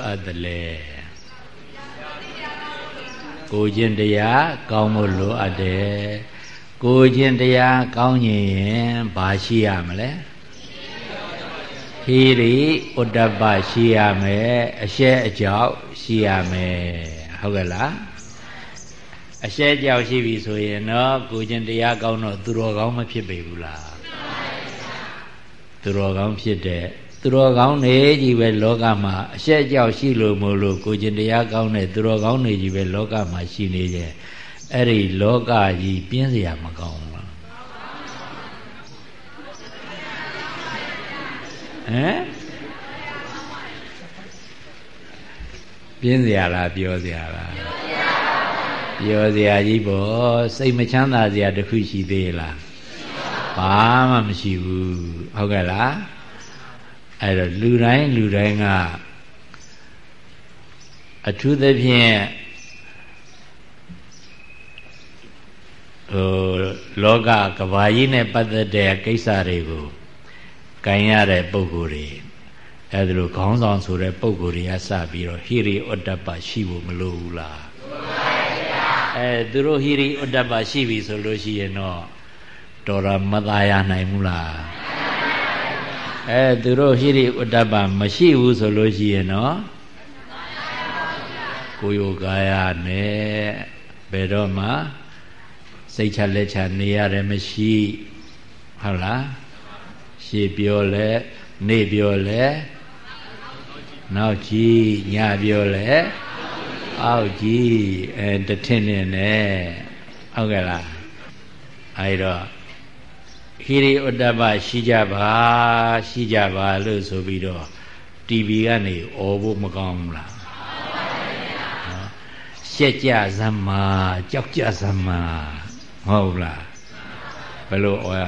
အပ်တယ်လေကိုခြင်းတရားကောင်းဖို့လိုအပ်တယ်ကိုခြင်းတရားကောင်းရင်ဘာရှိရမလဲဟိရိဥဒ္ဒပရှိရမယ်အရှက်အကြောက်ရှိရမယ်ဟုတ်ကဲ့လားအရှက်ကြောက်ရှိပြီဆိုရင်တော့ကိုခြင်းတရားကောင်းတော့သူတော်ကောင်းမဖြစ်ပေဘူးလားသူတော်ကောင်းဖြစ်တဲ့ သူတော်ကောင်းတွေကြီးပဲလောကမှာအရှက်ကြောက်ရှိလို့မို့လို့ကိုကျင်တရားကောင်းတဲ့သူတော်ကောင်းတွေကြီးပဲလောကမှာရှိနေကြအဲ့ဒီလောကကြီးပြင်းစရာမကောင်းဘူးဟမ်ပြင်းစရာလားပြောစရာလားပြောစရာကြီးပေါ့စိတ်မချမ်းသာစရာတခုရှိသေးလားဘာမှမရှိဘူးဟုတ်ကဲ့လား အဲ့တော့လူတိုင်းလူတိုင်းကအထူးသဖြင့်ဟိုလောကကဘာကြီးနဲ့ပတ်သက်တဲ့ကိစ္စတွေကိုကင်ရတဲ့ပုံကိုယ်တွေအဲ့ဒါလိုခေါင်းဆောင်ဆိုတဲ့ပုံကိုယ်တွေကစပြီးတော့ဟိရိဥတ္တပရှိဖို့မလိုဘူးလားအဲသူတို့ဟိရိဥတ္တပရှိပြီဆိုလို့ရှိရင်တော့တော်ရမသားရနိုင်ဘူးလား အဲသူတို့ဟိရိဥတ္တပမရှိဘူးဆိုလို့ရှိရင်တော့ကိုယ်ယောကာယနဲ့ဘယ်တော့မှစိတ်ချလက်ချနေရတယ်မရှိဟုတ်လားရှေ့ပြောလဲနေပြောလဲနောက်ကြီးညပြောလဲအောက်ကြီးအဲတထင်းနေနဲ့ဟုတ်ကဲ့လားအဲဒီတော့ ဟိရိဥတ္တပရှိကြပါရှိကြပါလို့ဆိုပြီးတော့ TV ကနေអော်ဖို့မကောင်းဘူးလားရှက်ကြစမ်းမာကြောက်ကြစမ်းမာဟုတ်လားဘယ်လိုអော်ရ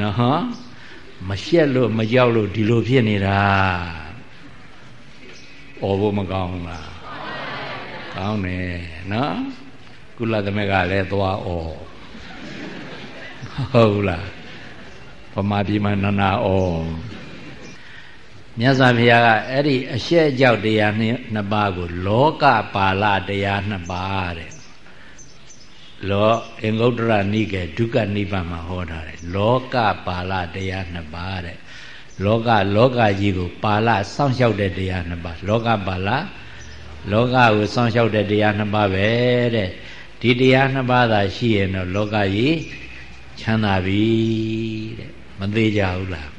နော်မရှက်လို့မကြောက်လို့ဒီလိုဖြစ်နေတာអော်ဖို့မကောင်းဘူးလားကောင်းတယ်နော် ကုလသမဂ္ဂလည်းသွားអော်ဟုတ်လားဗမာပြည်မှာနာနာဩမြတ်စွာဘုရားကအဲ့ဒီအရှက်အကြောက်တရားနှစ်ပါးကို လောကပါဠတရားနှစ်ပါးတဲ့လောအင်္ဂုတ္တရနိကေဒုက္ခနိဗ္ဗာန်မှာဟောထားတယ်လောကပါဠတရားနှစ်ပါးတဲ့လောကလောကကြီးကိုပါဠစောင့်ရှောက်တဲ့တရားနှစ်ပါးလောကပါဠလောကကိုစောင့်ရှောက်တဲ့တရားနှစ်ပါးပဲတဲ့ ဒီတရားနှစ်ပါးသာရှိရင်တော့လောကကြီးချမ်းသာပြီတဲ့မသေးကြဘူးလား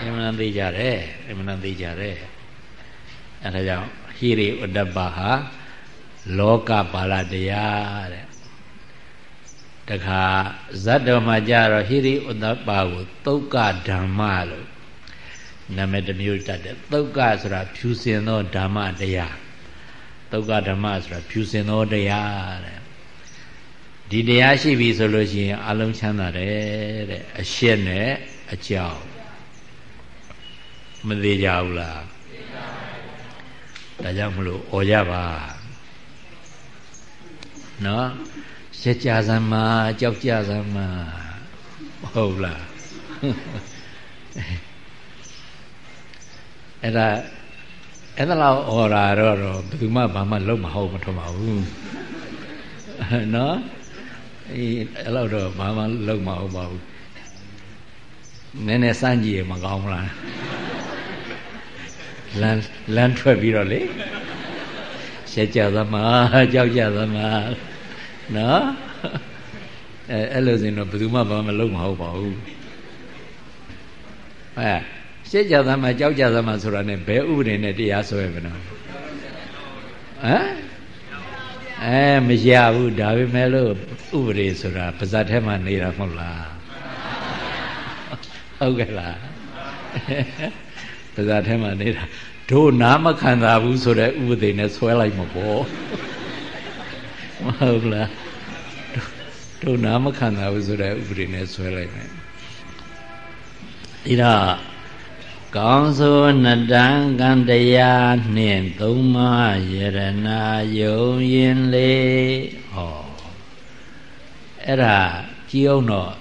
အမှန်သေးကြတယ်အမှန်သေးကြတယ်အဲဒါကြောင့်ဟိရိဥဒ္ဒပဟာလောကပါဠတရားတဲ့တခါဇတ်တော်မှာကြတော့ဟိရိဥဒ္ဒပကိုသုတ်ကဓမ္မလို့နာမည်တစ်မျိုးတတ်တယ်သုတ်ကဆိုတာဖြူစင်သောဓမ္မတရား သုတ်ကဓမ္မဆိုတာဖြူစင်သောတရားတဲ့ဒီတရားရှိပြီဆိုလို့ရှိရင်အလုံးချမ်းသာတယ်တဲ့အရှက်နဲ့အကြောင်းမသေးကြဘူးလားဒါကြောင့်မလို့អော်ကြပါနော်ရကြစမ်းမှာကြောက်ကြစမ်းမှာဟုတ်လားအဲ့ဒါ အဲ့ဒါလောက်អော်တာတော့ဘယ်သူမှဘာမှလုံးမဟုတ်မထမဘူးနော်အေးအဲ့လောက်တော့ဘာမှလုံးမဟုတ်ပါဘူးနည်းနည်းစမ်းကြည့်ရမကောင်းဘူးလားလမ်းလမ်းထွက်ပြီးတော့လေရှက်ကြသမားကြောက်ကြသမားနော်အဲအဲ့လိုဆိုရင်တော့ဘယ်သူမှဘာမှလုံးမဟုတ်ပါဘူးအဲ ရှက်ကြသမားကြောက်ကြသမားဆိုတာ ਨੇ ဘယ်ဥပဒေနဲ့တရားဆွဲမနော်ဟမ်အဲမရဘူးဒါပေမဲ့လို့ဥပဒေဆိုတာပါဇတ်ထဲမှာနေတာမဟုတ်လားဟုတ်ကဲ့လားပါဇာထဲမှာနေတာတို့နားမခံတာဘူးဆိုတဲ့ဥပဒေနဲ့ဆွဲလိုက်မှာပေါ့မဟုတ်လားတို့နားမခံတာဘူးဆိုတဲ့ဥပဒေနဲ့ဆွဲလိုက်မယ်ဒါ ကောင်းဆိုနတံကံတရားနှင့်သုံးမယရနာယုံရင်လေဟောအဲ့ဒါကြည့်အောင်တော့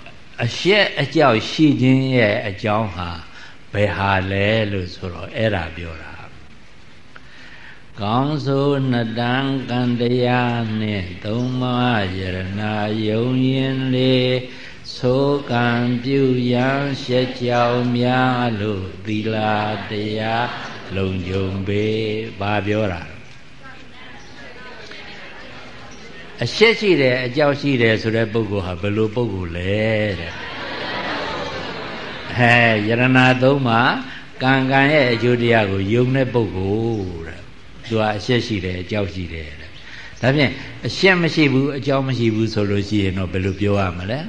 အရှက်အကြောက်ရှိခြင်းရဲ့အကြောင်းဟာဘယ်ဟာလဲလို့ဆိုတော့အဲ့ဒါပြောတာကောင်းဆိုနတံကံတရားနှင့်သုံးမယရနာယုံရင်လေ ဆိုကံပြုရန်ရှက်ကြောင်များလို့သီလာတရားလုံခြုံပေဘာပြောတာအရှက်ရှိတယ်အကြောက်ရှိတယ်ဆိုတဲ့ပုဂ္ဂိုလ်ဟာဘယ်လိုပုဂ္ဂိုလ်လဲတဲ့ဟဲယရဏသုံးမှာကံကံရဲ့အကျိုးတရားကိုယုံတဲ့ပုဂ္ဂိုလ်တဲ့သူကအရှက်ရှိတယ်အကြောက်ရှိတယ်တဲ့ဒါဖြင့်အရှက်မရှိဘူးအကြောက်မရှိဘူးဆိုလို့ရှိရင်တော့ဘယ်လိုပြောရမလဲ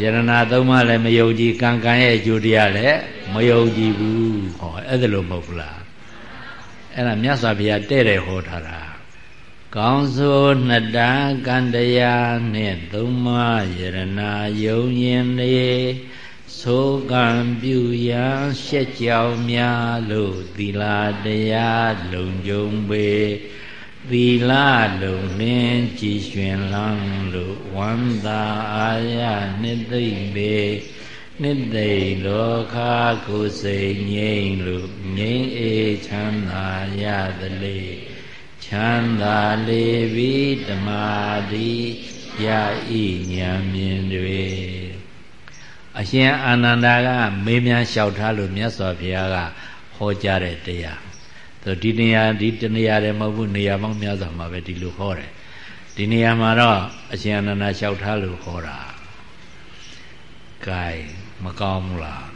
ယရဏသုံးပါးလည်းမယုံကြည်ကံကံရဲ့အကျိုးတရားလည်းမယုံကြည်ဘူးဟောအဲ့ဒါလို့မဟုတ်ဘူးလားအဲ့ဒါမြတ်စွာဘုရားတဲ့တယ်ဟောထားတာကောင်းဆိုနှစ်တာကံတရားနှင့်သုံးပါးယရဏယုံရင်လေဆိုကံပြုရာရှက်ကြောင်များလို့သီလာတရားလုံကြုံပေ သီလလုံနှင်းကြည်ရွှင်လန်းလို့ဝန္တာအာရနှစ်သိမ့်ပေနှစ်သိမ့်လောကကိုစိတ်ငြိမ့်လို့ငြိမ့်အေးချမ်းသာရသလေချမ်းသာလေပြီဓမ္မာတိရဤဉာဏ်မြင်တွေအရှင်အာနန္ဒာကမေးမြန်းလျှောက်ထားလို့မြတ်စွာဘုရားကဟောကြားတဲ့တရား ဆိုဒီနေရာဒီတနေရာတည်းမဟုတ်ဘူးနေရာပေါင်းများစွာမှာပဲဒီလိုဟောတယ်ဒီနေရာမှာတော့အရှင်အနန္ဒာလျှောက်ထားလို့ဟောတာကဲမကောင်းဘူးလား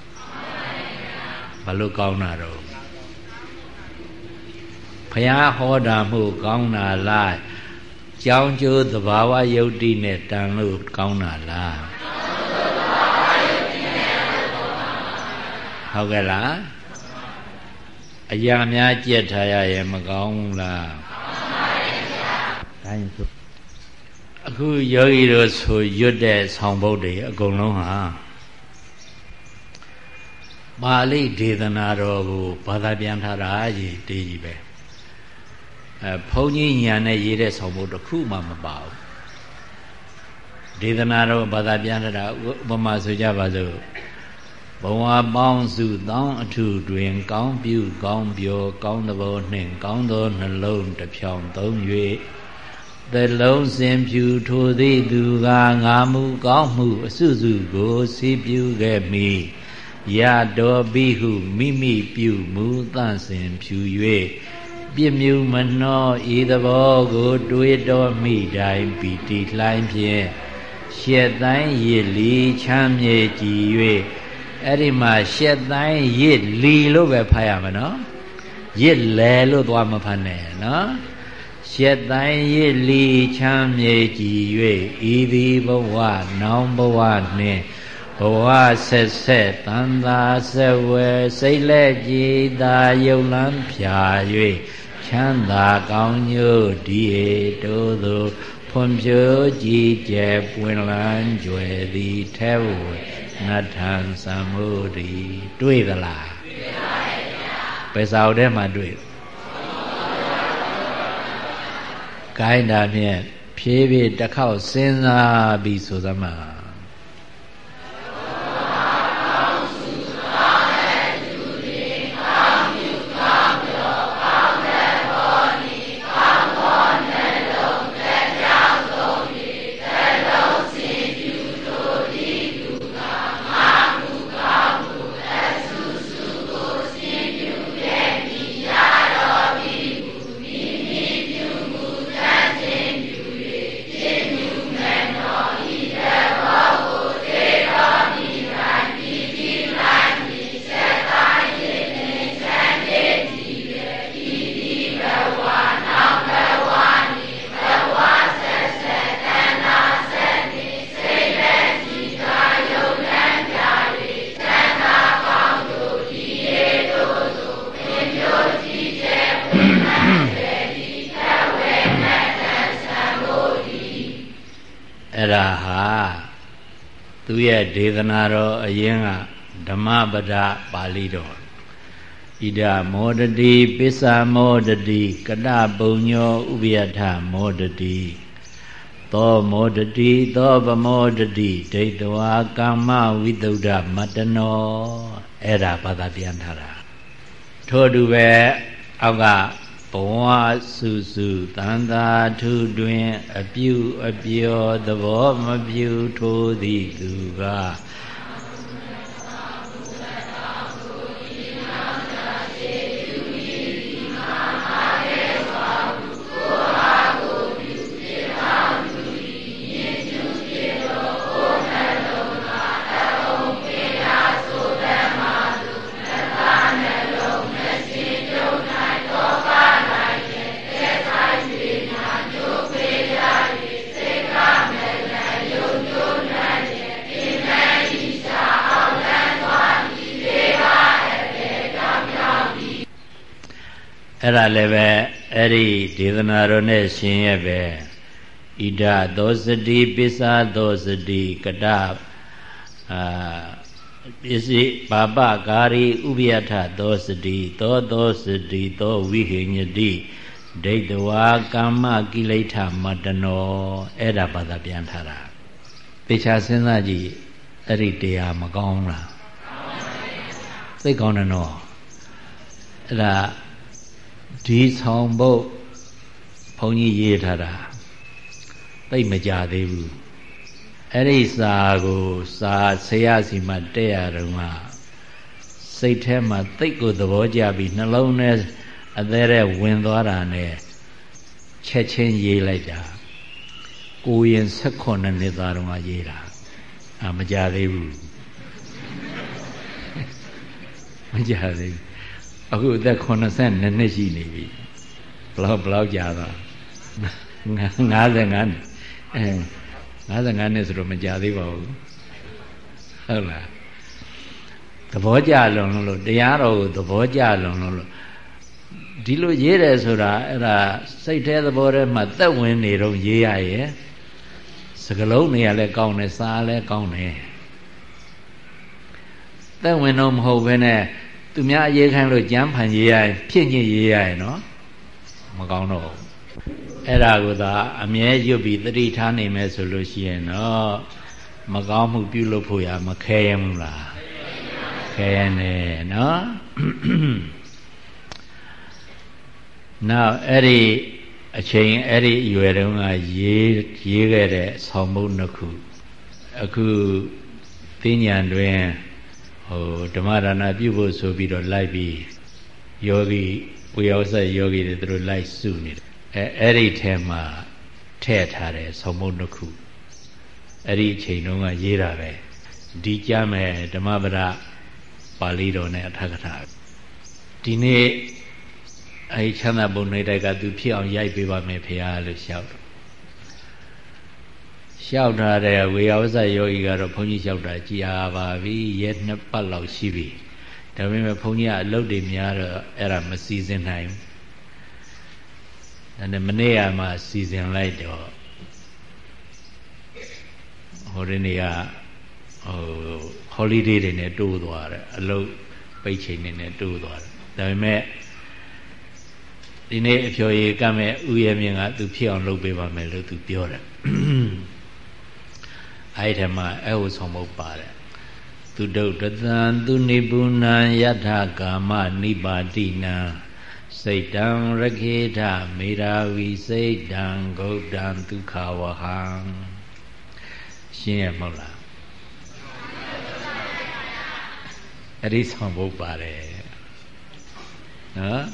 ဘာလို့ကောင်းတာတော့ဘုရားဟောတာမှုကောင်းတာလားကြောင်းကျိုးသဘာဝယုတ်တိနဲ့တန်လို့ကောင်းတာလားဟုတ်ကဲ့လား အရာများကြက်ထားရရင်မကောင်းဘူးလားတိုင်းဆိုအခုယောဂီတို့ဆိုရွတ်တဲ့ဆောင်းပုဒ်တွေအကုန်လုံးဟာပါဠိဒေသနာတော်ကိုဘာသာပြန်ထားတာကြီးတေးကြီးပဲအဲဘုန်းကြီးညာနဲ့ရေးတဲ့ဆောင်းပုဒ်တစ်ခုမှမပါဘူးဒေသနာတော်ဘာသာပြန်တာဥပမာဆိုကြပါစို့ ဘဝပေါင်းစုတောင်းအထုတွင် ကောင်းပြုကောင်းပြောကောင်းသဘောနှင့် ကောင်းသောနှလုံးတစ်ဖြောင်သုံး၍သလုံးစင်ဖြူထိုသည်သူကငါမူကောင်းမှုအစုစုကိုစီးပြုခဲ့မိရတော်ဘိဟုမိမိပြုမူသန့်စင်ဖြူ၍ပြည့်မြူမနှောဤသဘောကို တွေးတော်မိတိုင်းပီတိလှိုင်းဖြင့်ရှက်တိုင်းရစ်လီချမ်းမြေကြည်၍ အဲ့ဒီမှာရှက်တိုင်းရစ်လီလို့ပဲဖတ်ရမှာနော်ရစ်လဲလို့သွားမဖတ်နဲ့နော်ရှက်တိုင်းရစ်လီချမ်းမြေကြည်၍ဤသည်ဘဝနောင်ဘဝနှင့်ဘဝဆက်ဆက်တန်သာဆက်ဝဲစိတ်လက်ကြည်သာယုံလန်းဖြာ၍ချမ်းသာကောင်းညို့ဒီတိုးသို့ဖွံ့ဖြိုးကြည်ကျယ်ပွင့်လန်းကြွယ်သည်ထဲဝ နတ်ထံသမုဒိတွေ့သလားတွေ့ပါရဲ့ဗျာဘယ်စာအုပ်ထဲမှာတွေ့ကိုင်းတာဖြင့်ဖြည်းဖြည်းတစ်ခေါက်စဉ်းစားပြီးဆိုသမှာ ရဲ့ဒေသနာတော်အရင်ကဓမ္မပဒပါဠိတော်ဣဒမောတတိပစ္ဆာမောတတိကတပုံညောဥပယထမောတတိသောမောတတိသောဗမောတတိဒိဋ္ဌဝါကာမဝိတုဒ္ဓမတနောအဲ့ဒါဘာသာပြန်ထားတာထို့တူပဲအောက်က ဘဝစုစုတန်သာထုတွင် အပြုအပြောသဘောမပြုထိုးသည်သူက ဒါလည်းပဲအဲ့ဒီဒေသနာတော်နဲ့ရှင်ရဲ့ပဲဣဒသောစတိပစ္စာသောစတိကတအာပစ္စည်းပါပကာရီဥပယထသောစတိသောသောစတိသောဝိဟိညတိဒိဋ္ဌဝါကမ္မကိလေသာမတနောအဲ့ဒါဘာသာပြန်ထားတာပေချာစဉ်းစားကြည့်အဲ့ဒီတရားမကောင်းလားသိကောင်းတယ်နော်အဲ့ဒါ ဒီဆောင်ဘုတ်ဘုန်းကြီးရေးထားတာသိမကြသေးဘူးအဲ့ဒီစာကိုစာဆရာစီမှာတက်ရတော့မှစိတ်ထဲမှာသိတ်ကိုသဘောကျပြီးနှလုံးထဲအသေးထဲဝင်သွားတာနဲ့ချက်ချင်းရေးလိုက်တာကိုရင်16နှစ်သားတုန်းကရေးတာအာမကြသေးဘူးမကြသေးဘူး အခုအသက်82နှစ်ရှိနေပြီဘလောက်ဘလောက်ကြာသွား55နှစ်အဲ55နှစ်ဆိုတော့မကြာသေးပါဘူးဟုတ်လားသဘောကြလွန်လို့တရားတော်ကိုသဘောကြလွန်လို့ဒီလိုရေးတယ်ဆိုတာအဲ့ဒါစိတ်แท้သဘောထဲမှာသက်ဝင်နေတော့ရေးရရဲ့စကလုံးတွေကလည်းကောင်းတယ်စားလည်းကောင်းတယ်သက်ဝင်တော့မဟုတ်ဘဲနဲ့ သူများအရေးခိုင်းလို့ကြမ်းဖန်ရေးရရင်ဖြစ်ညစ်ရေးရရင်နော်မကောင်းတော့ဘူးအဲ့ဒါကိုသာအမြဲရွတ်ပြီးသတိထားနိုင်မယ်ဆိုလို့ရှိရင်တော့မကောင်းမှုပြုလုပ်ဖို့ရမခဲရဘူးလားခဲရနေနော်နောက်အဲ့ဒီအချိန်အဲ့ဒီအရွယ်တုန်းကရေးရေးခဲ့တဲ့ဆောင်းမုတ်နှစ်ခုအခုသိဉာဏ်တွင် ဟိုဓမ္မဒါနပြုဖို့ဆိုပြီးတော့လိုက်ပြီးယောဂီဝေယောဆက်ယောဂီတွေသူတို့လိုက်စုနေတယ်အဲအဲ့ဒီထဲမှာထည့်ထားတယ်ဆောင်းမုတ်နှစ်ခုအဲ့ဒီအချိန်တုန်းကရေးတာပဲဒီကြမဲ့ဓမ္မပဒပါဠိတော်နဲ့အထက်ကထာဒီနေ့အဲဒီချမ်းသာပုံနေတိုက်ကသူဖြစ်အောင်ရိုက်ပေးပါမယ်ဖေဟာလို့ရှောက် တယ်ရှောက်ထားတဲ့ဝေယဝဇယောဂီကတော့ဘုန်းကြီးရှောက်တာကြာပါပြီရဲ့နှစ်ပတ်လောက်ရှိပြီဒါပေမဲ့ဘုန်းကြီးကအလုပ်တွေများတော့အဲ့ဒါမစီစဉ်နိုင်ဘူးဒါနဲ့မနေ့ကမှစီစဉ်လိုက်တော့ဟိုဒီနေ့ကဟို holiday တွေနဲ့တိုးသွားတယ်အလုပ်ပိတ်ချိန်တွေနဲ့တိုးသွားတယ်ဒါပေမဲ့ဒီနေ့အဖြော်ရည်ကမဲ့ဥယျာဉ်မြင့်ကသူဖြစ်အောင်လုပ်ပေးပါမယ်လို့သူပြောတယ် အဲ့ဒီမှာအဟုဆောင်မှုပါတယ်သူဒုတ်တသံသူနိပုဏံယထာကာမနိပါတိနံစိတ်တံရခေထမေရာဝီစိတ်တံဂௌတံဒုက္ခဝဟံရှင်းရမဟုတ်လားအဲ့ဒီဆောင်ဖို့ပါတယ်နော်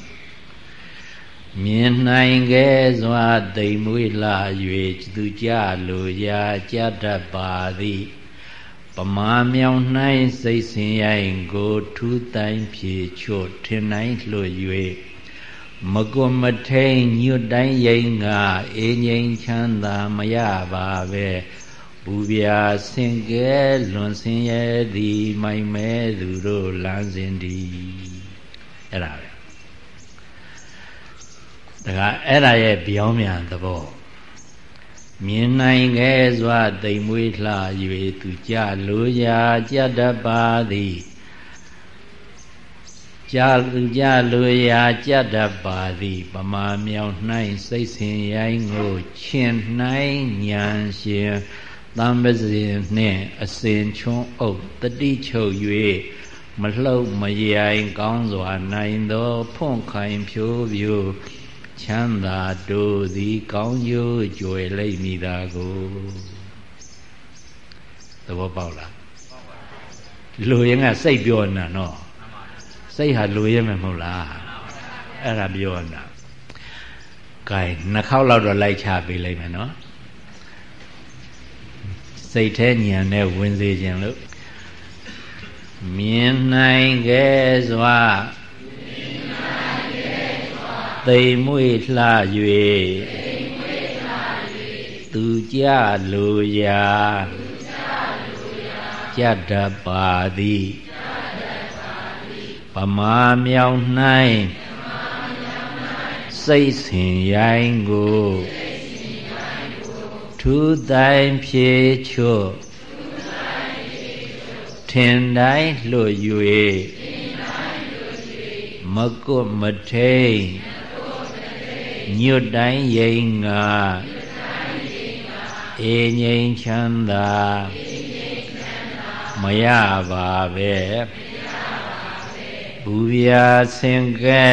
မြင်နိုင်ခဲ့စွာတိမ်မွေးလာ၍သူကြလိုရာကြတတ်ပါသည်ပမာမြောင်၌စိတ်ဆင်ရိုင်ကိုထူးတိုင်းဖြေချွတ်ထင်နိုင်လွတ်၍မကွမထိန်ညွတ်တိုင်းရင်ကအေးငိမ်ချမ်းသာမရပါပဲဘူပြာဆင်ကဲလွန်ဆင်းရဲသည်မိုင်မဲသူတို့လမ်းစဉ်သည်အဲ့ဒါပဲ ဒါကအဲ့ဒါရဲ့ပြောင်းပြန်သဘောမြင်နိုင်ခဲ့စွာတိမ်မွေးလှ၍သူကြလိုရာကြတတ်ပါသည်ကြာသူကြလိုရာကြတတ်ပါသည်ပမာမြောင်၌စိတ်ဆင်ရိုင်းကိုရှင်နိုင်ဉာဏ်ရှင်တံပစီနှင့်အစဉ်ချွန်းအုပ်တတိချုပ်၍မလှုပ်မရိုင်ကောင်းစွာနိုင်သောဖွန့်ခိုင်ဖြိုးဖြိုး ချမ်းသာတို့သည် ကောင်းကျိုးကြွယ်လိမ့်မည်သာကိုသဘောပေါက်လားလူရင်ကစိတ်ပြောနေတာနော်စိတ်ဟာလူရဲမယ်မဟုတ်လားအဲ့ဒါပြောနေတာကဲနှစ်ခေါက်လောက်တော့လိုက်ချပေးလိုက်မယ်နော်စိတ်แท้ညံနဲ့ဝင်စေခြင်းလို့မြင်နိုင်ခဲ့စွာ သိမ်မွေလှ၍သူကြလိုရာကြတတ်ပါသည်ပမာမြောင်၌စိတ်ဆင်ရိုင်းကိုထူတိုင်းဖြေချွတ်ထင်တိုင်းလွတ်၍မကွတ်မထိန် ညွတ်တိုင်းရင်ငါအေငိမ်ချမ်းသာမရပါပဲဘူပြာဆင်ကဲ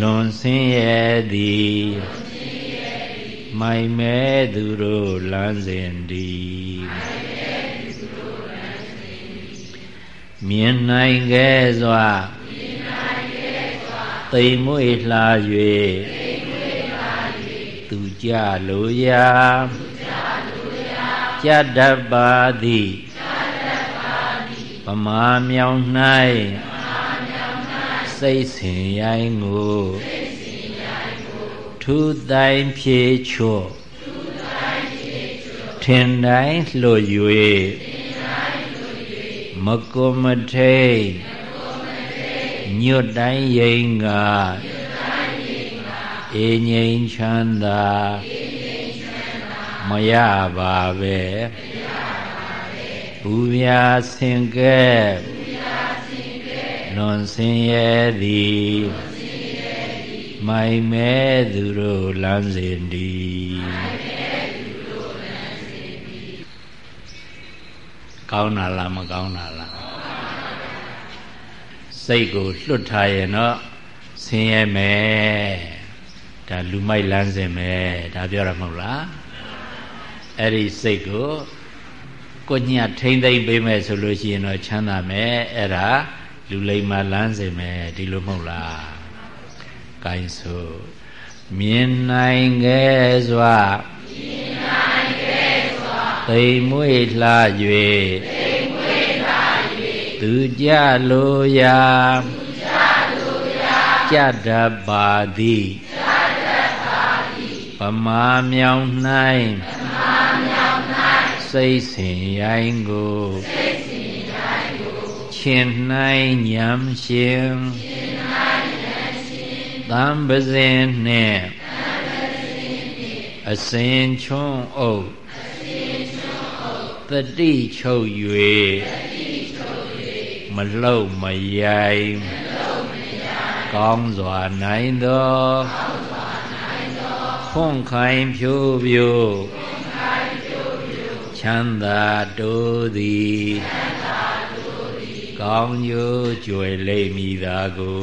လွန်ဆင်းရဲသည်မိုင်မဲသူတို့လမ်းစဉ်သည်မြင်နိုင်ခဲ့စွာ သိမ်မွေလှ၍သူကြလိုရာကြတတ်ပါသည်ပမာမြောင်၌စိတ်ဆင်ရိုင်းကိုထူတိုင်းဖြေချော့ထင်တိုင်းလှ၍မကုမထိန် ညွတ်တိုင်းရင်ကအေငိမ်ချမ်းသာမရပါပဲဘူပြာဆင်ကဲလွန်ဆင်းရဲသည်မိုင်မဲသူတို့လမ်းစဉ်ဒီကောင်းတာလားမကောင်းတာလား စိတ်ကိုလွတ်ထားရင်တော့ဆင်းရဲမယ်ဒါလူမိုက်လမ်းစဉ်ပဲဒါပြောရမဟုတ်လားအဲ့ဒီစိတ်ကိုကိုညထိမ့်သိမ့်ပေးမယ်ဆိုလို့ရှိရင်တော့ချမ်းသာမယ်အဲ့ဒါလူလိမ္မာလမ်းစဉ်ပဲဒီလိုမဟုတ်လားကိုင်းဆိုမြင်နိုင်ခဲ့စွာမြင်နိုင်ခဲ့စွာသိမ်မွေ့လှ၍သိမ်မွေ့လှ၍ သူကြလိုရာသူကြလိုရာကြတတ်ပါသည်ကြတတ်ပါသည်ပမာမြောင်၌ပမာမြောင်၌စိတ်စဉ်ရိုင်းကိုစိတ်စဉ်ရိုင်းကိုရှင်၌ညံရှင်ရှင်၌သံပဇင်နှင့်အစင်ချွန်းအုပ်တတိချုပ်၍ မလှုပ်မယိုင်ကောင်းစွာနိုင်သောဖွန့်ခိုင်ဖြိုးဖြိုးချမ်းသာတိုးသည်ကောင်းကျိုးကြွယ်လိမ့်မည်သာကို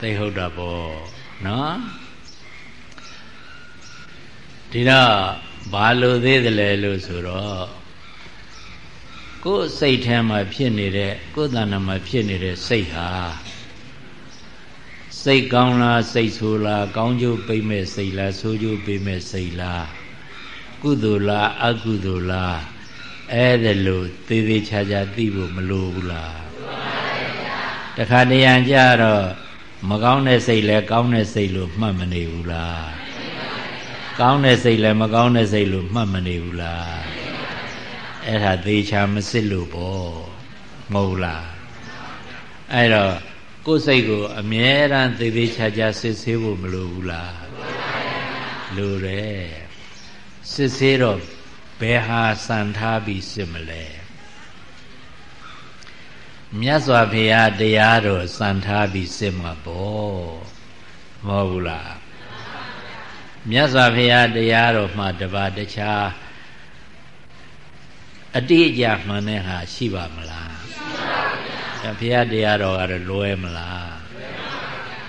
သိဟုတ်တာပေါ့နော်ဒီတော့ ဘာလို့သေးတယ်လဲလို့ဆိုတော့ကိုယ်စိတ်ထဲမှာဖြစ်နေတဲ့ကိုယ်တဏ္ဍာမှာဖြစ်နေတဲ့စိတ်ဟာစိတ်ကောင်းလားစိတ်ဆိုးလားကောင်းကျိုးပိမ့်မဲ့စိတ်လားဆိုးကျိုးပိမ့်မဲ့စိတ်လားကုသိုလ်လားအကုသိုလ်လားအဲ့ဒါလို့သေးသေးချာချာသိဖို့မလိုဘူးလားတခါတရံကြတော့မကောင်းတဲ့စိတ်လဲကောင်းတဲ့စိတ်လို့မှတ်မနေဘူးလား ကောင်းတဲ့စိတ်လဲမကောင်းတဲ့စိတ်လို့မှတ်မနေဘူးလားအဲ့ဒါသေချာမစစ်လို့ပေါ့မဟုတ်လားအဲ့တော့ကိုယ်စိတ်ကိုအမြဲတမ်းသေသေးချာချာစစ်ဆေးဖို့မလိုဘူးလားလိုတယ်စစ်ဆေးတော့ဘယ်ဟာစံထားပြီးစစ်မလဲမြတ်စွာဘုရားတရားတော်စံထားပြီးစစ်မှာပေါ့မဟုတ်ဘူးလား မြတ်စွာဘုရားတရားတော်မှာတပါးတခြားအတိအကျမှန်တဲ့ဟာရှိပါမလားရှိပါဗျာဘုရားတရားတော်ကတော့လွယ်မလား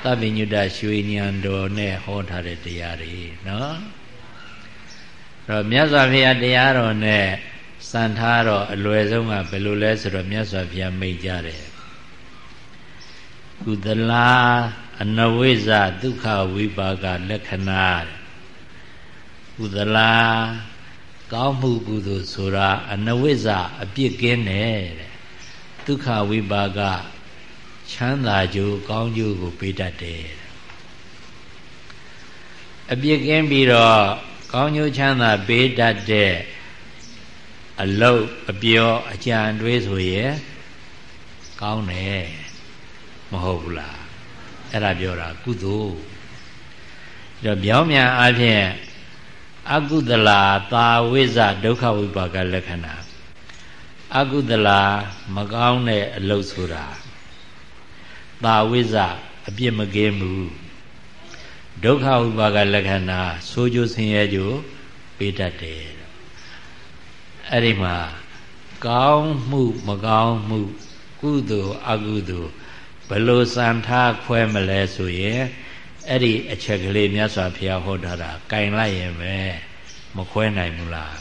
သဗ္ဗညုတရွှေဉဏ်တော်နဲ့ဟောထားတဲ့တရားတွေနော်အဲ့တော့မြတ်စွာဘုရားတရားတော်နဲ့စံထားတော့အလွယ်ဆုံးကဘယ်လိုလဲဆိုတော့မြတ်စွာဘုရားမိတ်ကြတယ်ကုသလာအနဝိဇဒုက္ခဝိပါကလက္ခဏာ ကုသလာကောင်းမှုကုသိုလ်ဆိုတာအနဝိဇအပြစ်ကင်းတယ်တဲ့ဒုက္ခဝိပါကချမ်းသာကြိုးကောင်းကျိုးကိုပေးတတ်တယ်အပြစ်ကင်းပြီးတော့ကောင်းကျိုးချမ်းသာပေးတတ်တဲ့အလုတ်အပြောအကြံတွေးဆိုရင်ကောင်းတယ်မဟုတ်ဘူးလားအဲ့ဒါပြောတာကုသိုလ်ဒါပြောင်းမြန်အဖြစ် အကုသလာသာဝိဇဒုက္ခဝိပါကလက္ခဏာအကုသလာမကောင်းတဲ့အလုတ်ဆိုတာသာဝိဇအပြစ်မကင်းဘူးဒုက္ခဝိပါကလက္ခဏာဆိုးကျိုးဆင်းရဲကျိုးပေးတတ်တယ်အဲ့ဒီမှာကောင်းမှုမကောင်းမှု ကုသိုလ်အကုသိုလ်ဘလို့စံထားခွဲမလဲဆိုရင် အဲ့ဒီအချက်ကလေးမြတ်စွာဘုရားဟောထားတာကင်လိုက်ရင်ပဲမခွဲနိုင်ဘူးလား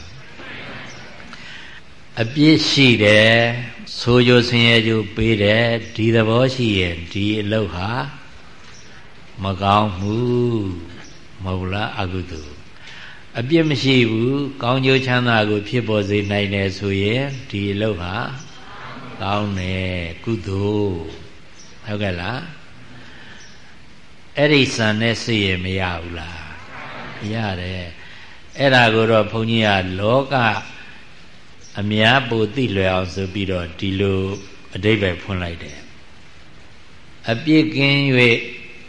အပြစ်ရှိတယ်ဆိုးကြဆင်းရဲကြပေးတယ်ဒီသဘောရှိရင်ဒီအလုပ်ဟာမကောင်းဘူးမဟုတ်လားအကုသိုလ်အပြစ်မရှိဘူးကောင်းကျိုးချမ်းသာကို ဖြစ်ပေါ်စေနိုင်တယ်ဆိုရင်ဒီအလုပ်ဟာကောင်းတယ်ကုသိုလ်ဟုတ်ကဲ့လား အဲ့ဒီစံနဲ့စိတ်ရမရဘူးလားရတယ်အဲ့ဒါကိုတော့ဘုန်းကြီးကလောကအများပိုသိလွယ်အောင်ဆိုပြီးတော့ဒီလိုအတိပ္ပယ်ဖွင့်လိုက်တယ်အပြစ်ကင်း၍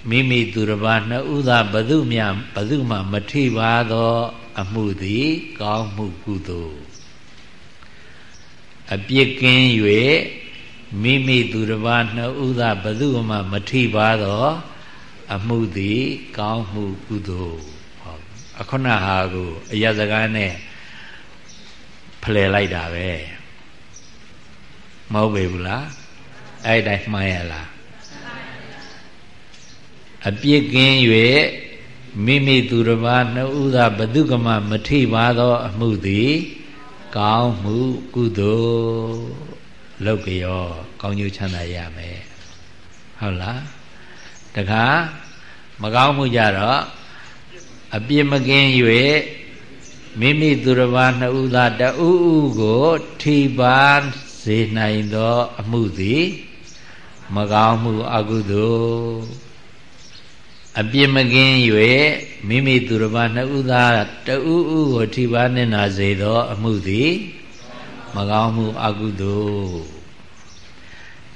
မိမိသူတစ်ပါးနှစ်ဦးသာဘသူမြဘသူမှမထိပါသော အမှုသည် ကောင်းမှုကုသိုလ်အပြစ်ကင်း၍မိမိသူတစ်ပါးနှစ်ဥသာဘသူမှမထိပါသော အမှုသည်ကောင်းမှုကုသိုလ်ဟောအခုနဟာကိုအရစကားနဲ့ဖလှယ်လိုက်တာပဲမဟုတ်ပေဘူးလားအဲ့တိုင်းမှန်ရလားအပြစ်ကင်း၍မိမိသူတစ်ပါးနှစ်ဥသာဘသူကမှမထိပါသောအမှုသည်ကောင်းမှုကုသိုလ်လုပ်ကြောကောင်းကျိုးချမ်းသာရမယ်ဟုတ်လားတခါ မကောင်းမှုကြတော့အပြစ်မကင်း၍မိမိသူတစ်ပါးနှစ်ဦးသာတဦးဦးကိုထိပါစေနိုင်သောအမှုသည်မကောင်းမှုအကုသိုလ်အပြစ်မကင်း၍မိမိသူတစ်ပါးနှစ်ဦးသာတဦးဦးကိုထိပါနေနာစေသောအမှုသည်မကောင်းမှုအကုသိုလ်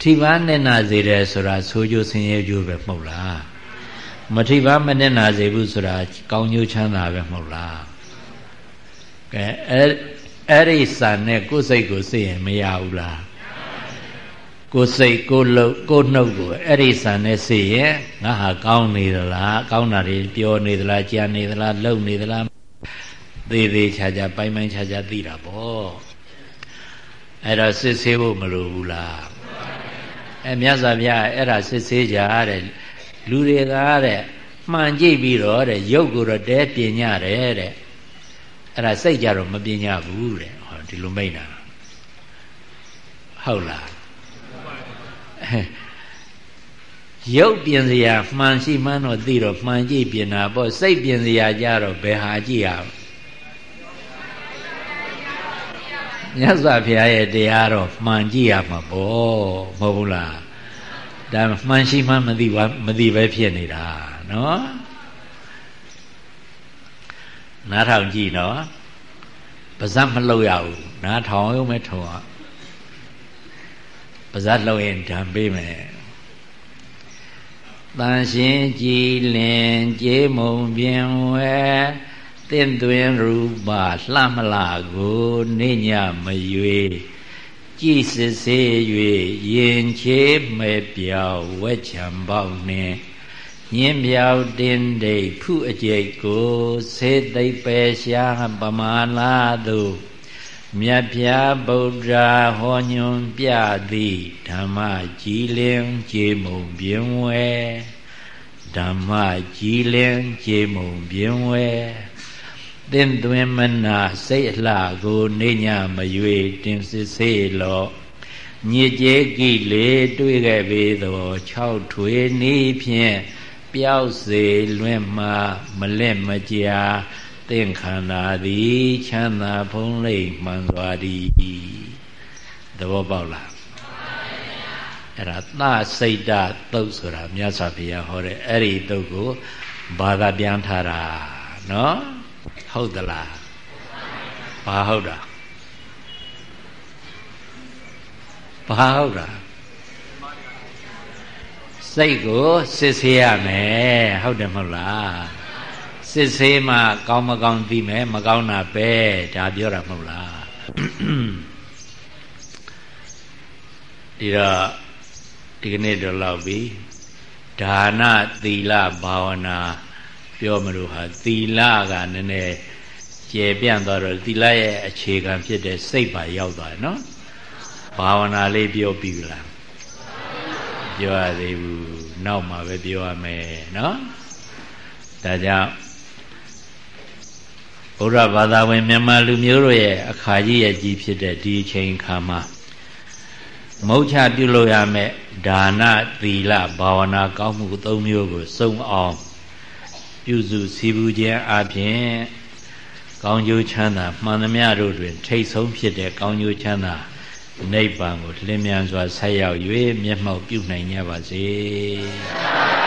ထိပါနဲ့နာစေတယ်ဆိုတာဆိုးကျိုးဆင်းရဲကျိုးပဲမဟုတ်လား မထိပါမနဲ့နာစေဘူးဆိုတာကောင်းကျိုးချမ်းသာပဲမဟုတ်လားကဲအဲ့အဲ့ဒီစာနဲ့ကိုယ်စိတ်ကိုသိရင်မရဘူးလားကိုယ်စိတ်ကိုယ်လုံးကိုယ်နှုတ်ကိုအဲ့ဒီစာနဲ့သိရင်ငါဟာကောင်းနေသလားကောင်းတာတွေပြောနေသလားကြံနေသလားလှုပ်နေသလားသေးသေးချာချာပိုင်ပိုင်ချာချာသိတာပေါ့အဲ့တော့စစ်ဆေးဖို့မလိုဘူးလားအဲမြတ်စွာဘုရားအဲ့ဒါစစ်ဆေးကြတဲ့ လူတွေကတဲ့မှန်ကြည့်ပြီးတော့တဲ့ရုပ်ကိုတော့တဲပြင်ညတယ်တဲ့အဲ့ဒါစိတ်ကြတော့မပြင်ညဘူးတဲ့ဟောဒီလိုမိတ်တာဟုတ်လားရုပ်ပြင်စရာမှန်ရှိမှန်းတော့သိတော့မှန်ကြည့်ပြင်တာပေါ့စိတ်ပြင်စရာကြတော့ဘယ်ဟာကြည့်ရမြတ်စွာဘုရားရဲ့တရားတော့မှန်ကြည့်ရမှာပေါ့မဟုတ်ဘူးလား ဒါမှန်ရှိမှမသိပါမသိပဲဖြစ်နေတာနော်နားထောင်ကြည့်နော်ပါဇက်မလှုပ်ရဘူးနားထောင်ရုံပဲထောင်ရပါဇက်လှုပ်ရင်ဓာန်ပေးမယ်တန်ရှင်ကြည်လင်ကြေးမုံပြင်ဝဲတင့်သွင်းရူပလှမလာကိုနေညမရွေ ကြည်စစ်စေး၍ရင်ချေမဲ့ပြောက်ဝက်ချံပေါက်နှင့်ညင်းပြောက်တင်းဒိတ်ဖုအကျိတ်ကိုဆေးသိပ်ပဲရှာပမာလာသို့မြတ်ပြာဗုဒ္ဓဟောညွန်ပြသည်ဓမ္မကြည်လင်ကြည်မုံပြင်းဝဲဓမ္မကြည်လင်ကြည်မုံပြင်းဝဲ သင်သွင်းမနာစိတ်အလှကိုနေညမရွေတင်စစ်စေလောညစ်ကြေကိလေတွေ့ခဲ့ပေသော၆ထွေနီးဖြင့်ပျောက်စေလွင့်မှမလက်မကြာသင်္ခန္ဓာသည်ချမ်းသာဖုံးလိမ့်မှန်စွာသည်သဘောပေါက်လားအဲ့ဒါသစိတ်တသုတ်ဆိုတာမြတ်စွာဘုရားဟောတဲ့အဲ့ဒီသုတ်ကိုဘာသာပြန်ထားတာနော် ဟုတ်သလားဘာဟုတ်တာဘာဟုတ်တာစိတ်ကိုစစ်ဆေးရမယ်ဟုတ်တယ်မဟုတ်လားစစ်ဆေးမှကောင်းမကောင်းသိမယ်မကောင်းတာပဲဒါပြောတာမဟုတ်လားဒီတော့ဒီကနေ့တော့လောက်ပြီဒါနသီလဘာဝနာ ပြောမလို့ဟာသီလကနည်းနည်းကျေပြန့်သွားတော့သီလရဲ့အခြေခံဖြစ်တဲ့စိတ်ပါရောက်သွားတယ်နော်ဘာဝနာလေးပြောပြီလားပြောရသေးဘူးနောက်မှပဲပြောရမယ်နော်ဒါကြောင့်ဘုရားဘာသာဝင်မြန်မာလူမျိုးတို့ရဲ့အခါကြီးရဲ့ကြီးဖြစ်တဲ့ဒီအချိန်ခါမှာမုတ်ချပြုလို့ရမယ်ဒါနသီလဘာဝနာကောင်းမှုသုံးမျိုးကိုစုံအောင် ပြုစုစီပူခြင်းအပြင်ကောင်းကျိုးချမ်းသာမှန်သမျှတို့တွင် ထိတ်ဆုံးဖြစ်တဲ့ကောင်းကျိုးချမ်းသာနိဗ္ဗာန်ကိုလင်းမြန်စွာဆက်ရောက်၍မျက်မှောက်ပြုနိုင်ကြပါစေ။